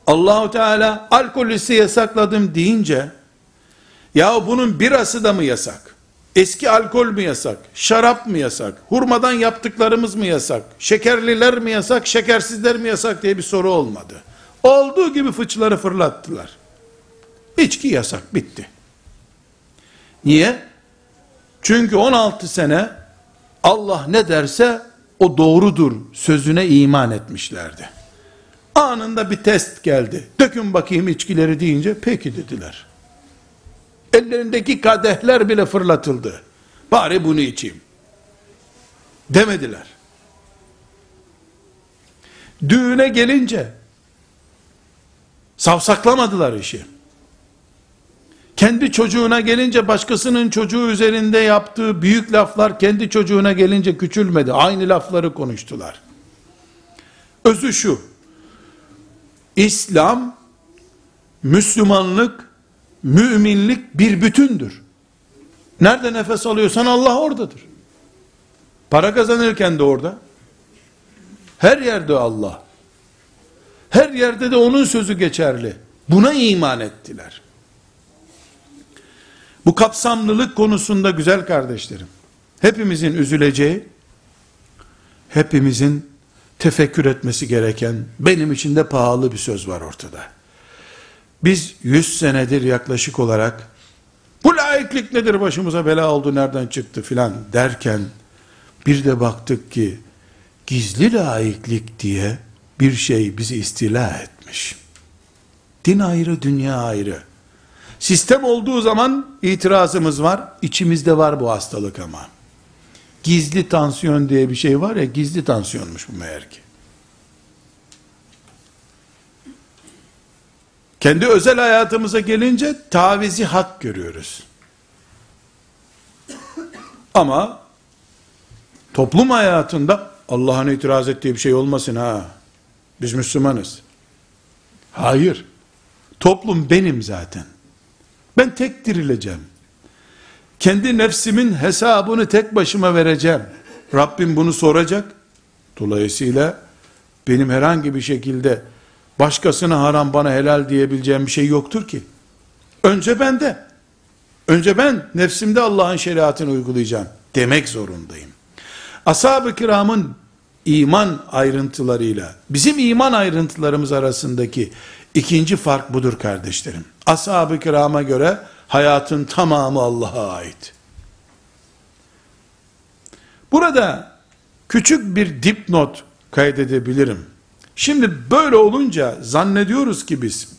Allahu Teala alkol yasakladım deyince, ya bunun birası da mı yasak? Eski alkol mü yasak? Şarap mı yasak? Hurmadan yaptıklarımız mı yasak? Şekerliler mi yasak? Şekersizler mi yasak diye bir soru olmadı. Olduğu gibi fıçıları fırlattılar. İçki yasak bitti. Niye? Çünkü 16 sene Allah ne derse o doğrudur sözüne iman etmişlerdi. Anında bir test geldi. Dökün bakayım içkileri deyince peki dediler. Ellerindeki kadehler bile fırlatıldı. Bari bunu içeyim. Demediler. Düğüne gelince savsaklamadılar işi. Kendi çocuğuna gelince başkasının çocuğu üzerinde yaptığı büyük laflar kendi çocuğuna gelince küçülmedi. Aynı lafları konuştular. Özü şu. İslam, Müslümanlık, müminlik bir bütündür. Nerede nefes alıyorsan Allah oradadır. Para kazanırken de orada. Her yerde Allah. Her yerde de onun sözü geçerli. Buna iman ettiler. Bu kapsamlılık konusunda güzel kardeşlerim, hepimizin üzüleceği, hepimizin tefekkür etmesi gereken, benim için de pahalı bir söz var ortada. Biz 100 senedir yaklaşık olarak, bu laiklik nedir başımıza bela oldu nereden çıktı filan derken, bir de baktık ki, gizli laiklik diye bir şey bizi istila etmiş. Din ayrı, dünya ayrı. Sistem olduğu zaman itirazımız var. İçimizde var bu hastalık ama. Gizli tansiyon diye bir şey var ya, gizli tansiyonmuş bu meğer ki. Kendi özel hayatımıza gelince tavizi hak görüyoruz. Ama toplum hayatında Allah'ın itiraz ettiği bir şey olmasın ha. Biz Müslümanız. Hayır. Toplum benim zaten. Ben tek dirileceğim. Kendi nefsimin hesabını tek başıma vereceğim. Rabbim bunu soracak. Dolayısıyla benim herhangi bir şekilde başkasına haram bana helal diyebileceğim bir şey yoktur ki. Önce bende. Önce ben nefsimde Allah'ın şeriatını uygulayacağım demek zorundayım. Ashab-ı kiramın iman ayrıntılarıyla bizim iman ayrıntılarımız arasındaki ikinci fark budur kardeşlerim. Ashab-ı kirama göre hayatın tamamı Allah'a ait. Burada küçük bir dipnot kaydedebilirim. Şimdi böyle olunca zannediyoruz ki biz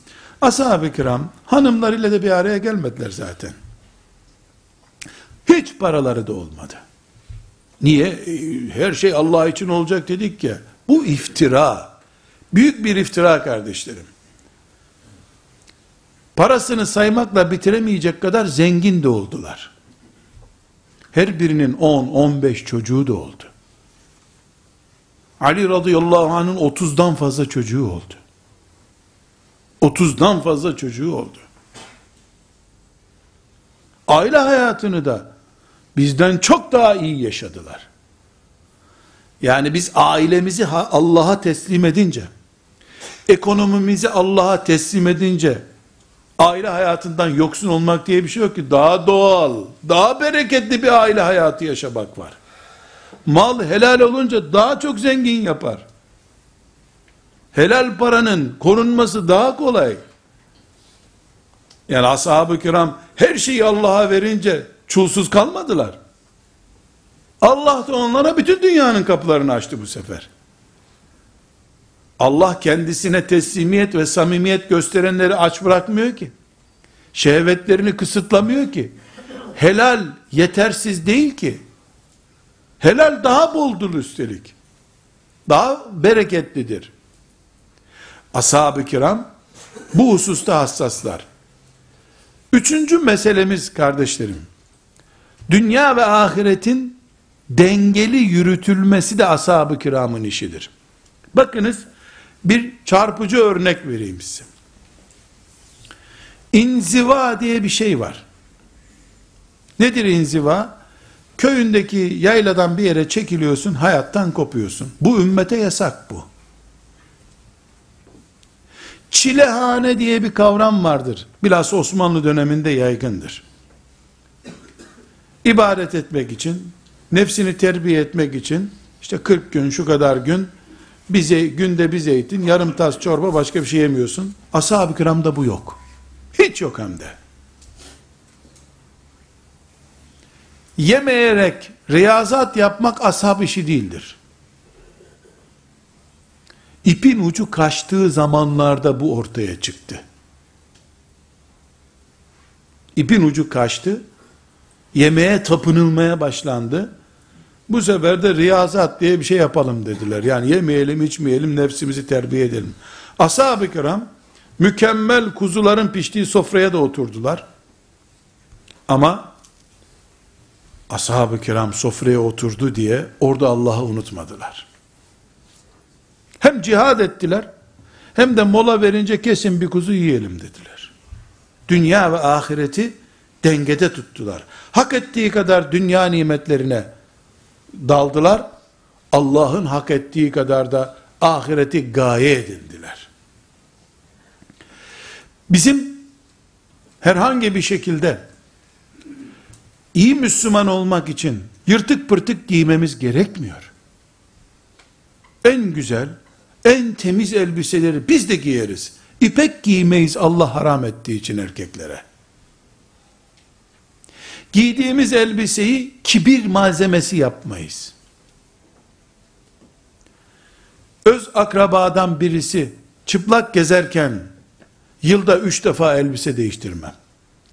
ashab-ı kiram hanımlarıyla da bir araya gelmediler zaten. Hiç paraları da olmadı. Niye? E, her şey Allah için olacak dedik ya. Bu iftira. Büyük bir iftira kardeşlerim. Parasını saymakla bitiremeyecek kadar zengin de oldular. Her birinin 10-15 çocuğu da oldu. Ali radıyallahu anh'ın 30'dan fazla çocuğu oldu. 30'dan fazla çocuğu oldu. Aile hayatını da bizden çok daha iyi yaşadılar. Yani biz ailemizi Allah'a teslim edince, ekonomimizi Allah'a teslim edince, aile hayatından yoksun olmak diye bir şey yok ki. Daha doğal, daha bereketli bir aile hayatı yaşamak var. Mal helal olunca daha çok zengin yapar. Helal paranın korunması daha kolay. Yani ashab-ı kiram her şeyi Allah'a verince çulsuz kalmadılar. Allah da onlara bütün dünyanın kapılarını açtı bu sefer. Allah kendisine teslimiyet ve samimiyet gösterenleri aç bırakmıyor ki. Şehvetlerini kısıtlamıyor ki. Helal yetersiz değil ki. Helal daha boldur üstelik. Daha bereketlidir. Ashab-ı kiram bu hususta hassaslar. Üçüncü meselemiz kardeşlerim. Dünya ve ahiretin dengeli yürütülmesi de ashab-ı kiramın işidir. Bakınız bir çarpıcı örnek vereyim size. İnziva diye bir şey var. Nedir inziva? Köyündeki yayladan bir yere çekiliyorsun, hayattan kopuyorsun. Bu ümmete yasak bu. Çilehane diye bir kavram vardır. Biraz Osmanlı döneminde yaygındır. İbadet etmek için, nefsini terbiye etmek için, işte 40 gün, şu kadar gün, bize günde bir zeytin, yarım tas çorba, başka bir şey yemiyorsun. Ashab-ı kiramda bu yok. Hiç yok hem de. Yemeyerek riyazat yapmak ashab işi değildir. İpin ucu kaçtığı zamanlarda bu ortaya çıktı. İpin ucu kaçtı, yemeğe tapınılmaya başlandı. Bu sefer de riyazat diye bir şey yapalım dediler. Yani yemeyelim, içmeyelim, nefsimizi terbiye edelim. Ashab-ı kiram, mükemmel kuzuların piştiği sofraya da oturdular. Ama, ashab-ı kiram sofraya oturdu diye, orada Allah'ı unutmadılar. Hem cihad ettiler, hem de mola verince kesin bir kuzu yiyelim dediler. Dünya ve ahireti dengede tuttular. Hak ettiği kadar dünya nimetlerine daldılar. Allah'ın hak ettiği kadar da ahireti gaye edindiler. Bizim herhangi bir şekilde iyi Müslüman olmak için yırtık pırtık giymemiz gerekmiyor. En güzel, en temiz elbiseleri biz de giyeriz. İpek giymeyiz Allah haram ettiği için erkeklere. Giydiğimiz elbiseyi kibir malzemesi yapmayız. Öz akrabadan birisi çıplak gezerken yılda üç defa elbise değiştirmem.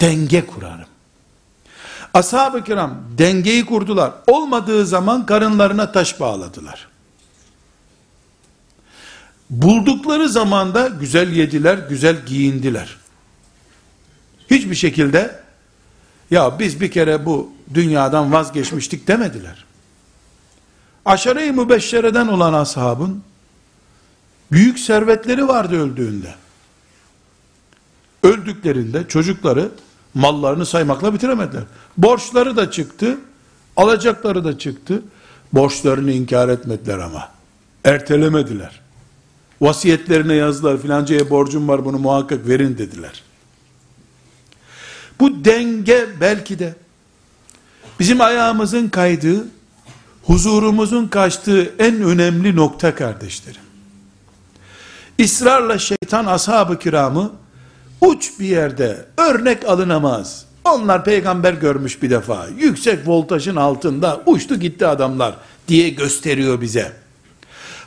Denge kurarım. Ashab-ı kiram dengeyi kurdular. Olmadığı zaman karınlarına taş bağladılar. Buldukları zamanda güzel yediler, güzel giyindiler. Hiçbir şekilde ya biz bir kere bu dünyadan vazgeçmiştik demediler. Aşere-i mübeşşereden olan ashabın büyük servetleri vardı öldüğünde. Öldüklerinde çocukları mallarını saymakla bitiremediler. Borçları da çıktı, alacakları da çıktı. Borçlarını inkar etmediler ama. Ertelemediler. Vasiyetlerine yazdılar filancaya borcum var bunu muhakkak verin dediler. Bu denge belki de bizim ayağımızın kaydığı, huzurumuzun kaçtığı en önemli nokta kardeşlerim. İsrarla şeytan ashab-ı kiramı uç bir yerde örnek alınamaz. Onlar peygamber görmüş bir defa. Yüksek voltajın altında uçtu gitti adamlar diye gösteriyor bize.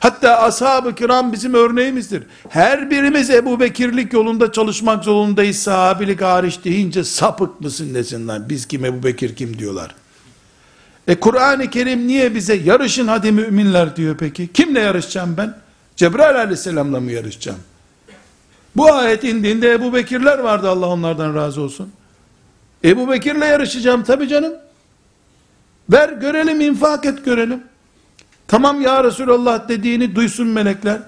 Hatta ashab-ı kiram bizim örneğimizdir. Her birimiz Ebu Bekirlik yolunda çalışmak zorundayız sahabilik hariç deyince sapık mısın desinler. Biz kim Ebu Bekir kim diyorlar. E Kur'an-ı Kerim niye bize yarışın hadi müminler diyor peki? Kimle yarışacağım ben? Cebrail aleyhisselamla mı yarışacağım? Bu ayet indiğinde Ebu Bekirler vardı Allah onlardan razı olsun. Ebu Bekir'le yarışacağım tabi canım. Ver görelim infak et görelim. Tamam ya Resulallah dediğini duysun melekler.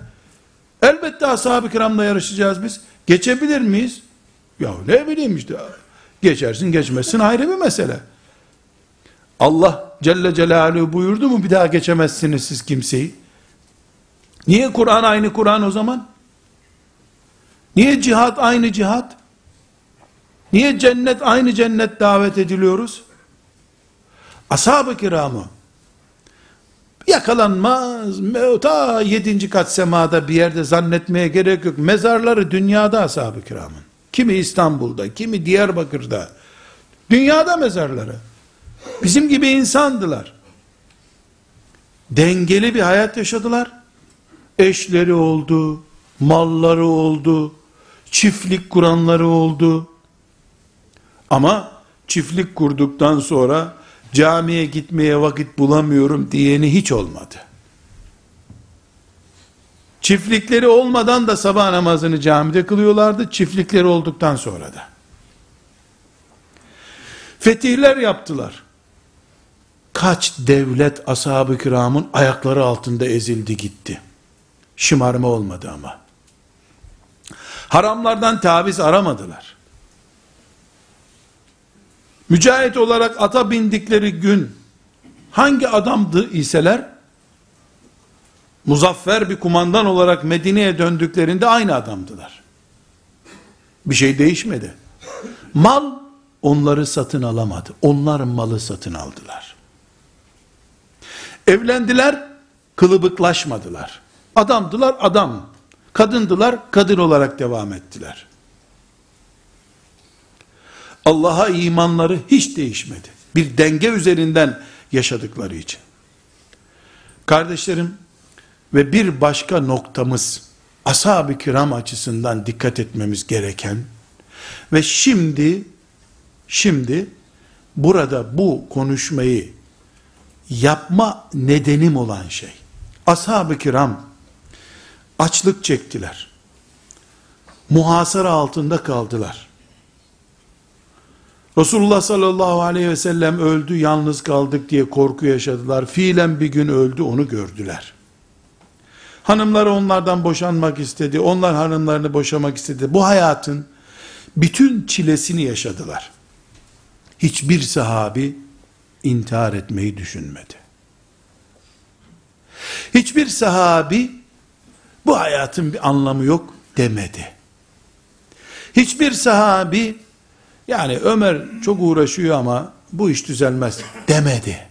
Elbette ashab-ı kiramla yarışacağız biz. Geçebilir miyiz? Ya ne bileyim işte. Geçersin geçmezsin ayrı bir mesele. Allah Celle Celaluhu buyurdu mu bir daha geçemezsiniz siz kimseyi? Niye Kur'an aynı Kur'an o zaman? Niye cihat aynı cihat? Niye cennet aynı cennet davet ediliyoruz? Ashab-ı kiramı yakalanmaz. Ta yedinci kat semada bir yerde zannetmeye gerek yok. Mezarları dünyada ashab-ı kiramın. Kimi İstanbul'da, kimi Diyarbakır'da. Dünyada mezarları. Bizim gibi insandılar. Dengeli bir hayat yaşadılar. Eşleri oldu, malları oldu, çiftlik kuranları oldu. Ama çiftlik kurduktan sonra camiye gitmeye vakit bulamıyorum diyeni hiç olmadı. Çiftlikleri olmadan da sabah namazını camide kılıyorlardı, çiftlikleri olduktan sonra da. Fetihler yaptılar. Kaç devlet ashab-ı kiramın ayakları altında ezildi gitti. Şımarma olmadı ama. Haramlardan taviz aramadılar. Mücahit olarak ata bindikleri gün hangi adamdı iseler muzaffer bir kumandan olarak Medine'ye döndüklerinde aynı adamdılar. Bir şey değişmedi. Mal onları satın alamadı. Onlar malı satın aldılar. Evlendiler, kılıbıklaşmadılar. Adamdılar, adam. Kadındılar, kadın olarak devam ettiler. Allah'a imanları hiç değişmedi. Bir denge üzerinden yaşadıkları için. Kardeşlerim ve bir başka noktamız ashab-ı kiram açısından dikkat etmemiz gereken ve şimdi şimdi burada bu konuşmayı yapma nedenim olan şey ashab-ı kiram açlık çektiler. Muhasara altında kaldılar. Resulullah sallallahu aleyhi ve sellem öldü, yalnız kaldık diye korku yaşadılar. Fiilen bir gün öldü, onu gördüler. Hanımları onlardan boşanmak istedi, onlar hanımlarını boşamak istedi. Bu hayatın bütün çilesini yaşadılar. Hiçbir sahabi intihar etmeyi düşünmedi. Hiçbir sahabi bu hayatın bir anlamı yok demedi. Hiçbir sahabi yani Ömer çok uğraşıyor ama bu iş düzelmez demedi.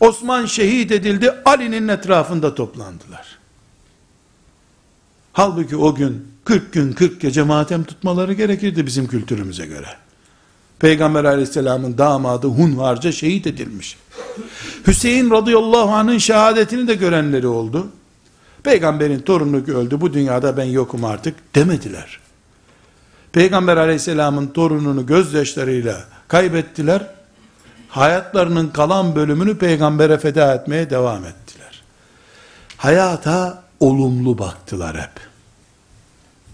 Osman şehit edildi, Ali'nin etrafında toplandılar. Halbuki o gün 40 gün 40 gece matem tutmaları gerekirdi bizim kültürümüze göre. Peygamber aleyhisselamın damadı hunharca şehit edilmiş. Hüseyin radıyallahu anh'ın şehadetini de görenleri oldu. Peygamberin torunu öldü bu dünyada ben yokum artık demediler. Peygamber aleyhisselamın torununu gözyaşlarıyla kaybettiler. Hayatlarının kalan bölümünü peygambere feda etmeye devam ettiler. Hayata olumlu baktılar hep.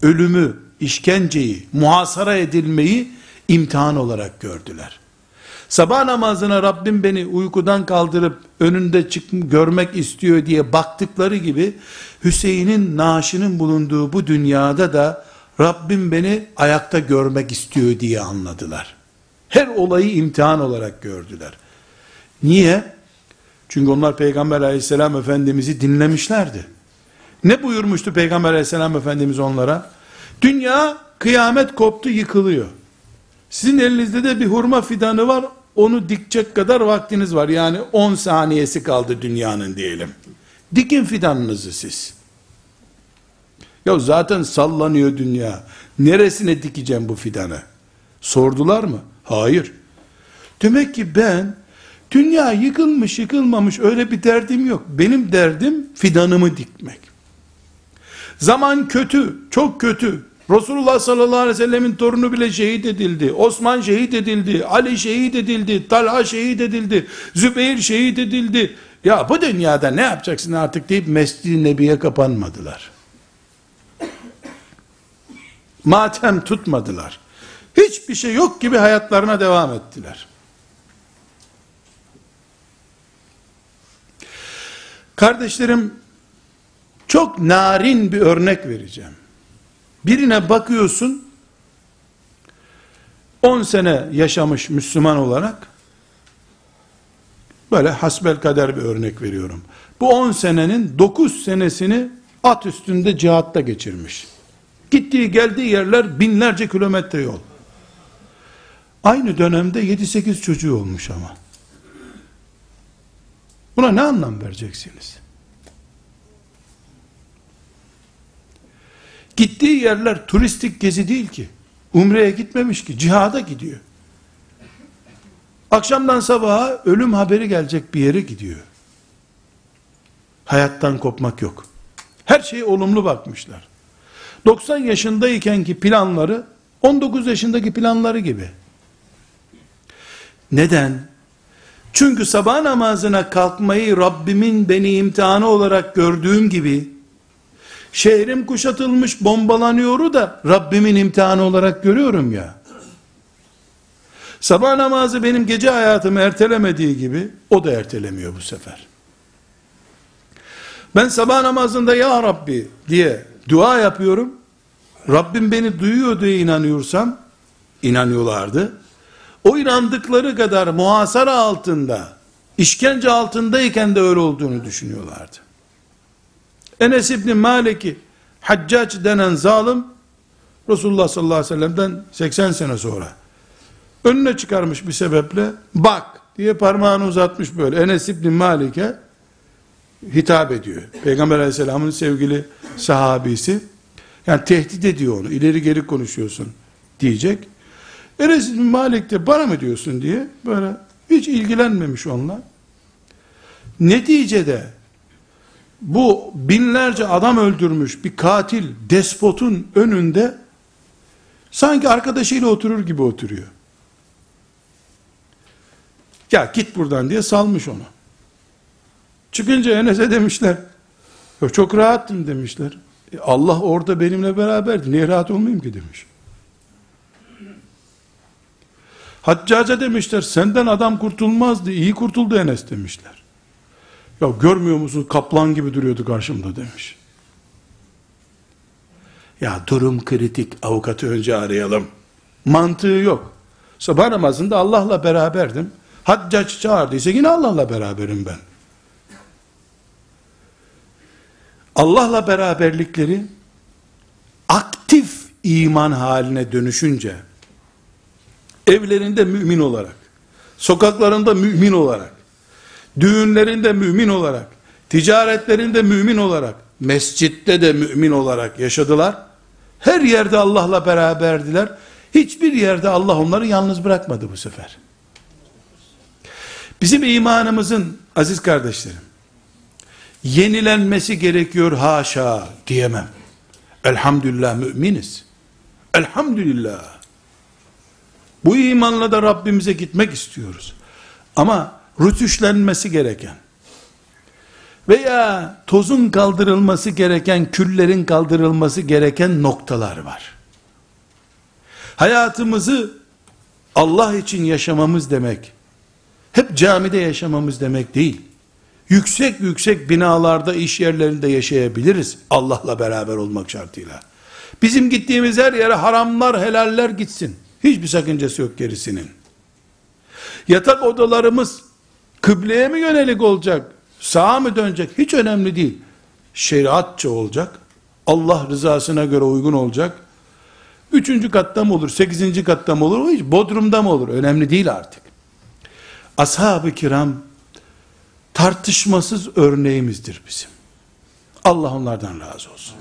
Ölümü, işkenceyi, muhasara edilmeyi imtihan olarak gördüler. Sabah namazına Rabbim beni uykudan kaldırıp önünde çık görmek istiyor diye baktıkları gibi Hüseyin'in naaşının bulunduğu bu dünyada da Rabbim beni ayakta görmek istiyor diye anladılar. Her olayı imtihan olarak gördüler. Niye? Çünkü onlar Peygamber aleyhisselam efendimizi dinlemişlerdi. Ne buyurmuştu Peygamber aleyhisselam efendimiz onlara? Dünya kıyamet koptu yıkılıyor. Sizin elinizde de bir hurma fidanı var. Onu dikecek kadar vaktiniz var. Yani 10 saniyesi kaldı dünyanın diyelim. Dikin fidanınızı siz. Ya zaten sallanıyor dünya. Neresine dikeceğim bu fidanı? Sordular mı? Hayır. Demek ki ben dünya yıkılmış yıkılmamış öyle bir derdim yok. Benim derdim fidanımı dikmek. Zaman kötü, çok kötü. Resulullah sallallahu aleyhi ve sellemin torunu bile şehit edildi. Osman şehit edildi. Ali şehit edildi. Talha şehit edildi. Zübeyir şehit edildi. Ya bu dünyada ne yapacaksın artık deyip Mescid-i Nebi'ye kapanmadılar. Matem tutmadılar. Hiçbir şey yok gibi hayatlarına devam ettiler. Kardeşlerim, çok narin bir örnek vereceğim. Birine bakıyorsun, 10 sene yaşamış Müslüman olarak, böyle hasbel kader bir örnek veriyorum. Bu 10 senenin 9 senesini at üstünde cihatta geçirmiş. Gittiği geldiği yerler binlerce kilometre yol. Aynı dönemde 7-8 çocuğu olmuş ama. Buna ne anlam vereceksiniz? Gittiği yerler turistik gezi değil ki. Umre'ye gitmemiş ki, cihada gidiyor. Akşamdan sabaha ölüm haberi gelecek bir yere gidiyor. Hayattan kopmak yok. Her şeye olumlu bakmışlar. 90 yaşındaykenki planları 19 yaşındaki planları gibi. Neden? Çünkü sabah namazına kalkmayı Rabbimin beni imtihanı olarak gördüğüm gibi şehrim kuşatılmış bombalanıyoru da Rabbimin imtihanı olarak görüyorum ya. Sabah namazı benim gece hayatımı ertelemediği gibi o da ertelemiyor bu sefer. Ben sabah namazında ya Rabbi diye dua yapıyorum. Rabbim beni duyuyor diye inanıyorsam inanıyorlardı. O inandıkları kadar muhasara altında, işkence altındayken de öyle olduğunu düşünüyorlardı. Enes İbni Malik'i Haccac denen zalim Resulullah sallallahu aleyhi ve sellem'den 80 sene sonra önüne çıkarmış bir sebeple bak diye parmağını uzatmış böyle Enes İbni Malik'e hitap ediyor. Peygamber aleyhisselamın sevgili sahabisi yani tehdit ediyor onu ileri geri konuşuyorsun diyecek. Enes İbni Malik de bana mı diyorsun diye böyle hiç ilgilenmemiş onunla. Neticede bu binlerce adam öldürmüş bir katil despotun önünde sanki arkadaşıyla oturur gibi oturuyor. Ya git buradan diye salmış onu. Çıkınca Enes'e demişler, çok rahattım demişler. E Allah orada benimle beraberdi, niye rahat olmayayım ki demiş. Haccaca demişler, senden adam kurtulmazdı, iyi kurtuldu Enes demişler. Ya görmüyor musun kaplan gibi duruyordu karşımda demiş. Ya durum kritik, avukatı önce arayalım. Mantığı yok. Sabah namazında Allah'la beraberdim. Haccac çağırdıysa yine Allah'la beraberim ben. Allah'la beraberlikleri aktif iman haline dönüşünce evlerinde mümin olarak, sokaklarında mümin olarak, düğünlerinde mümin olarak, ticaretlerinde mümin olarak, mescitte de mümin olarak yaşadılar. Her yerde Allah'la beraberdiler. Hiçbir yerde Allah onları yalnız bırakmadı bu sefer. Bizim imanımızın aziz kardeşlerim, yenilenmesi gerekiyor haşa diyemem. Elhamdülillah müminiz. Elhamdülillah. Bu imanla da Rabbimize gitmek istiyoruz. Ama rütüşlenmesi gereken veya tozun kaldırılması gereken, küllerin kaldırılması gereken noktalar var. Hayatımızı Allah için yaşamamız demek, hep camide yaşamamız demek değil. Yüksek yüksek binalarda, iş yerlerinde yaşayabiliriz Allah'la beraber olmak şartıyla. Bizim gittiğimiz her yere haramlar, helaller gitsin. Hiçbir sakıncası yok gerisinin. Yatak odalarımız kıbleye mi yönelik olacak? Sağa mı dönecek? Hiç önemli değil. Şeriatça olacak. Allah rızasına göre uygun olacak. Üçüncü katta mı olur? Sekizinci katta mı olur? Hiç bodrumda mı olur? Önemli değil artık. Ashab-ı kiram tartışmasız örneğimizdir bizim. Allah onlardan razı olsun.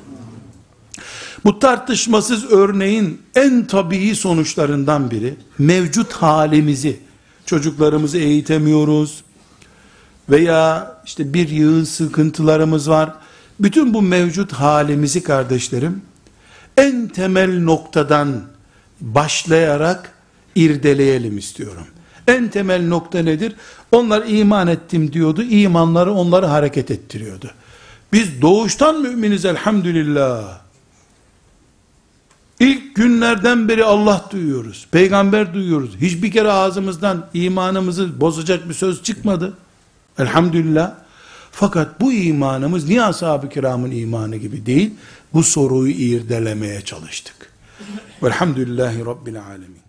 Bu tartışmasız örneğin en tabii sonuçlarından biri mevcut halimizi çocuklarımızı eğitemiyoruz veya işte bir yığın sıkıntılarımız var. Bütün bu mevcut halimizi kardeşlerim en temel noktadan başlayarak irdeleyelim istiyorum. En temel nokta nedir? Onlar iman ettim diyordu. İmanları onları hareket ettiriyordu. Biz doğuştan müminiz elhamdülillah. İlk günlerden beri Allah duyuyoruz. Peygamber duyuyoruz. Hiçbir kere ağzımızdan imanımızı bozacak bir söz çıkmadı. Elhamdülillah. Fakat bu imanımız niye ashab-ı kiramın imanı gibi değil? Bu soruyu irdelemeye çalıştık. Velhamdülillahi Rabbil alemin.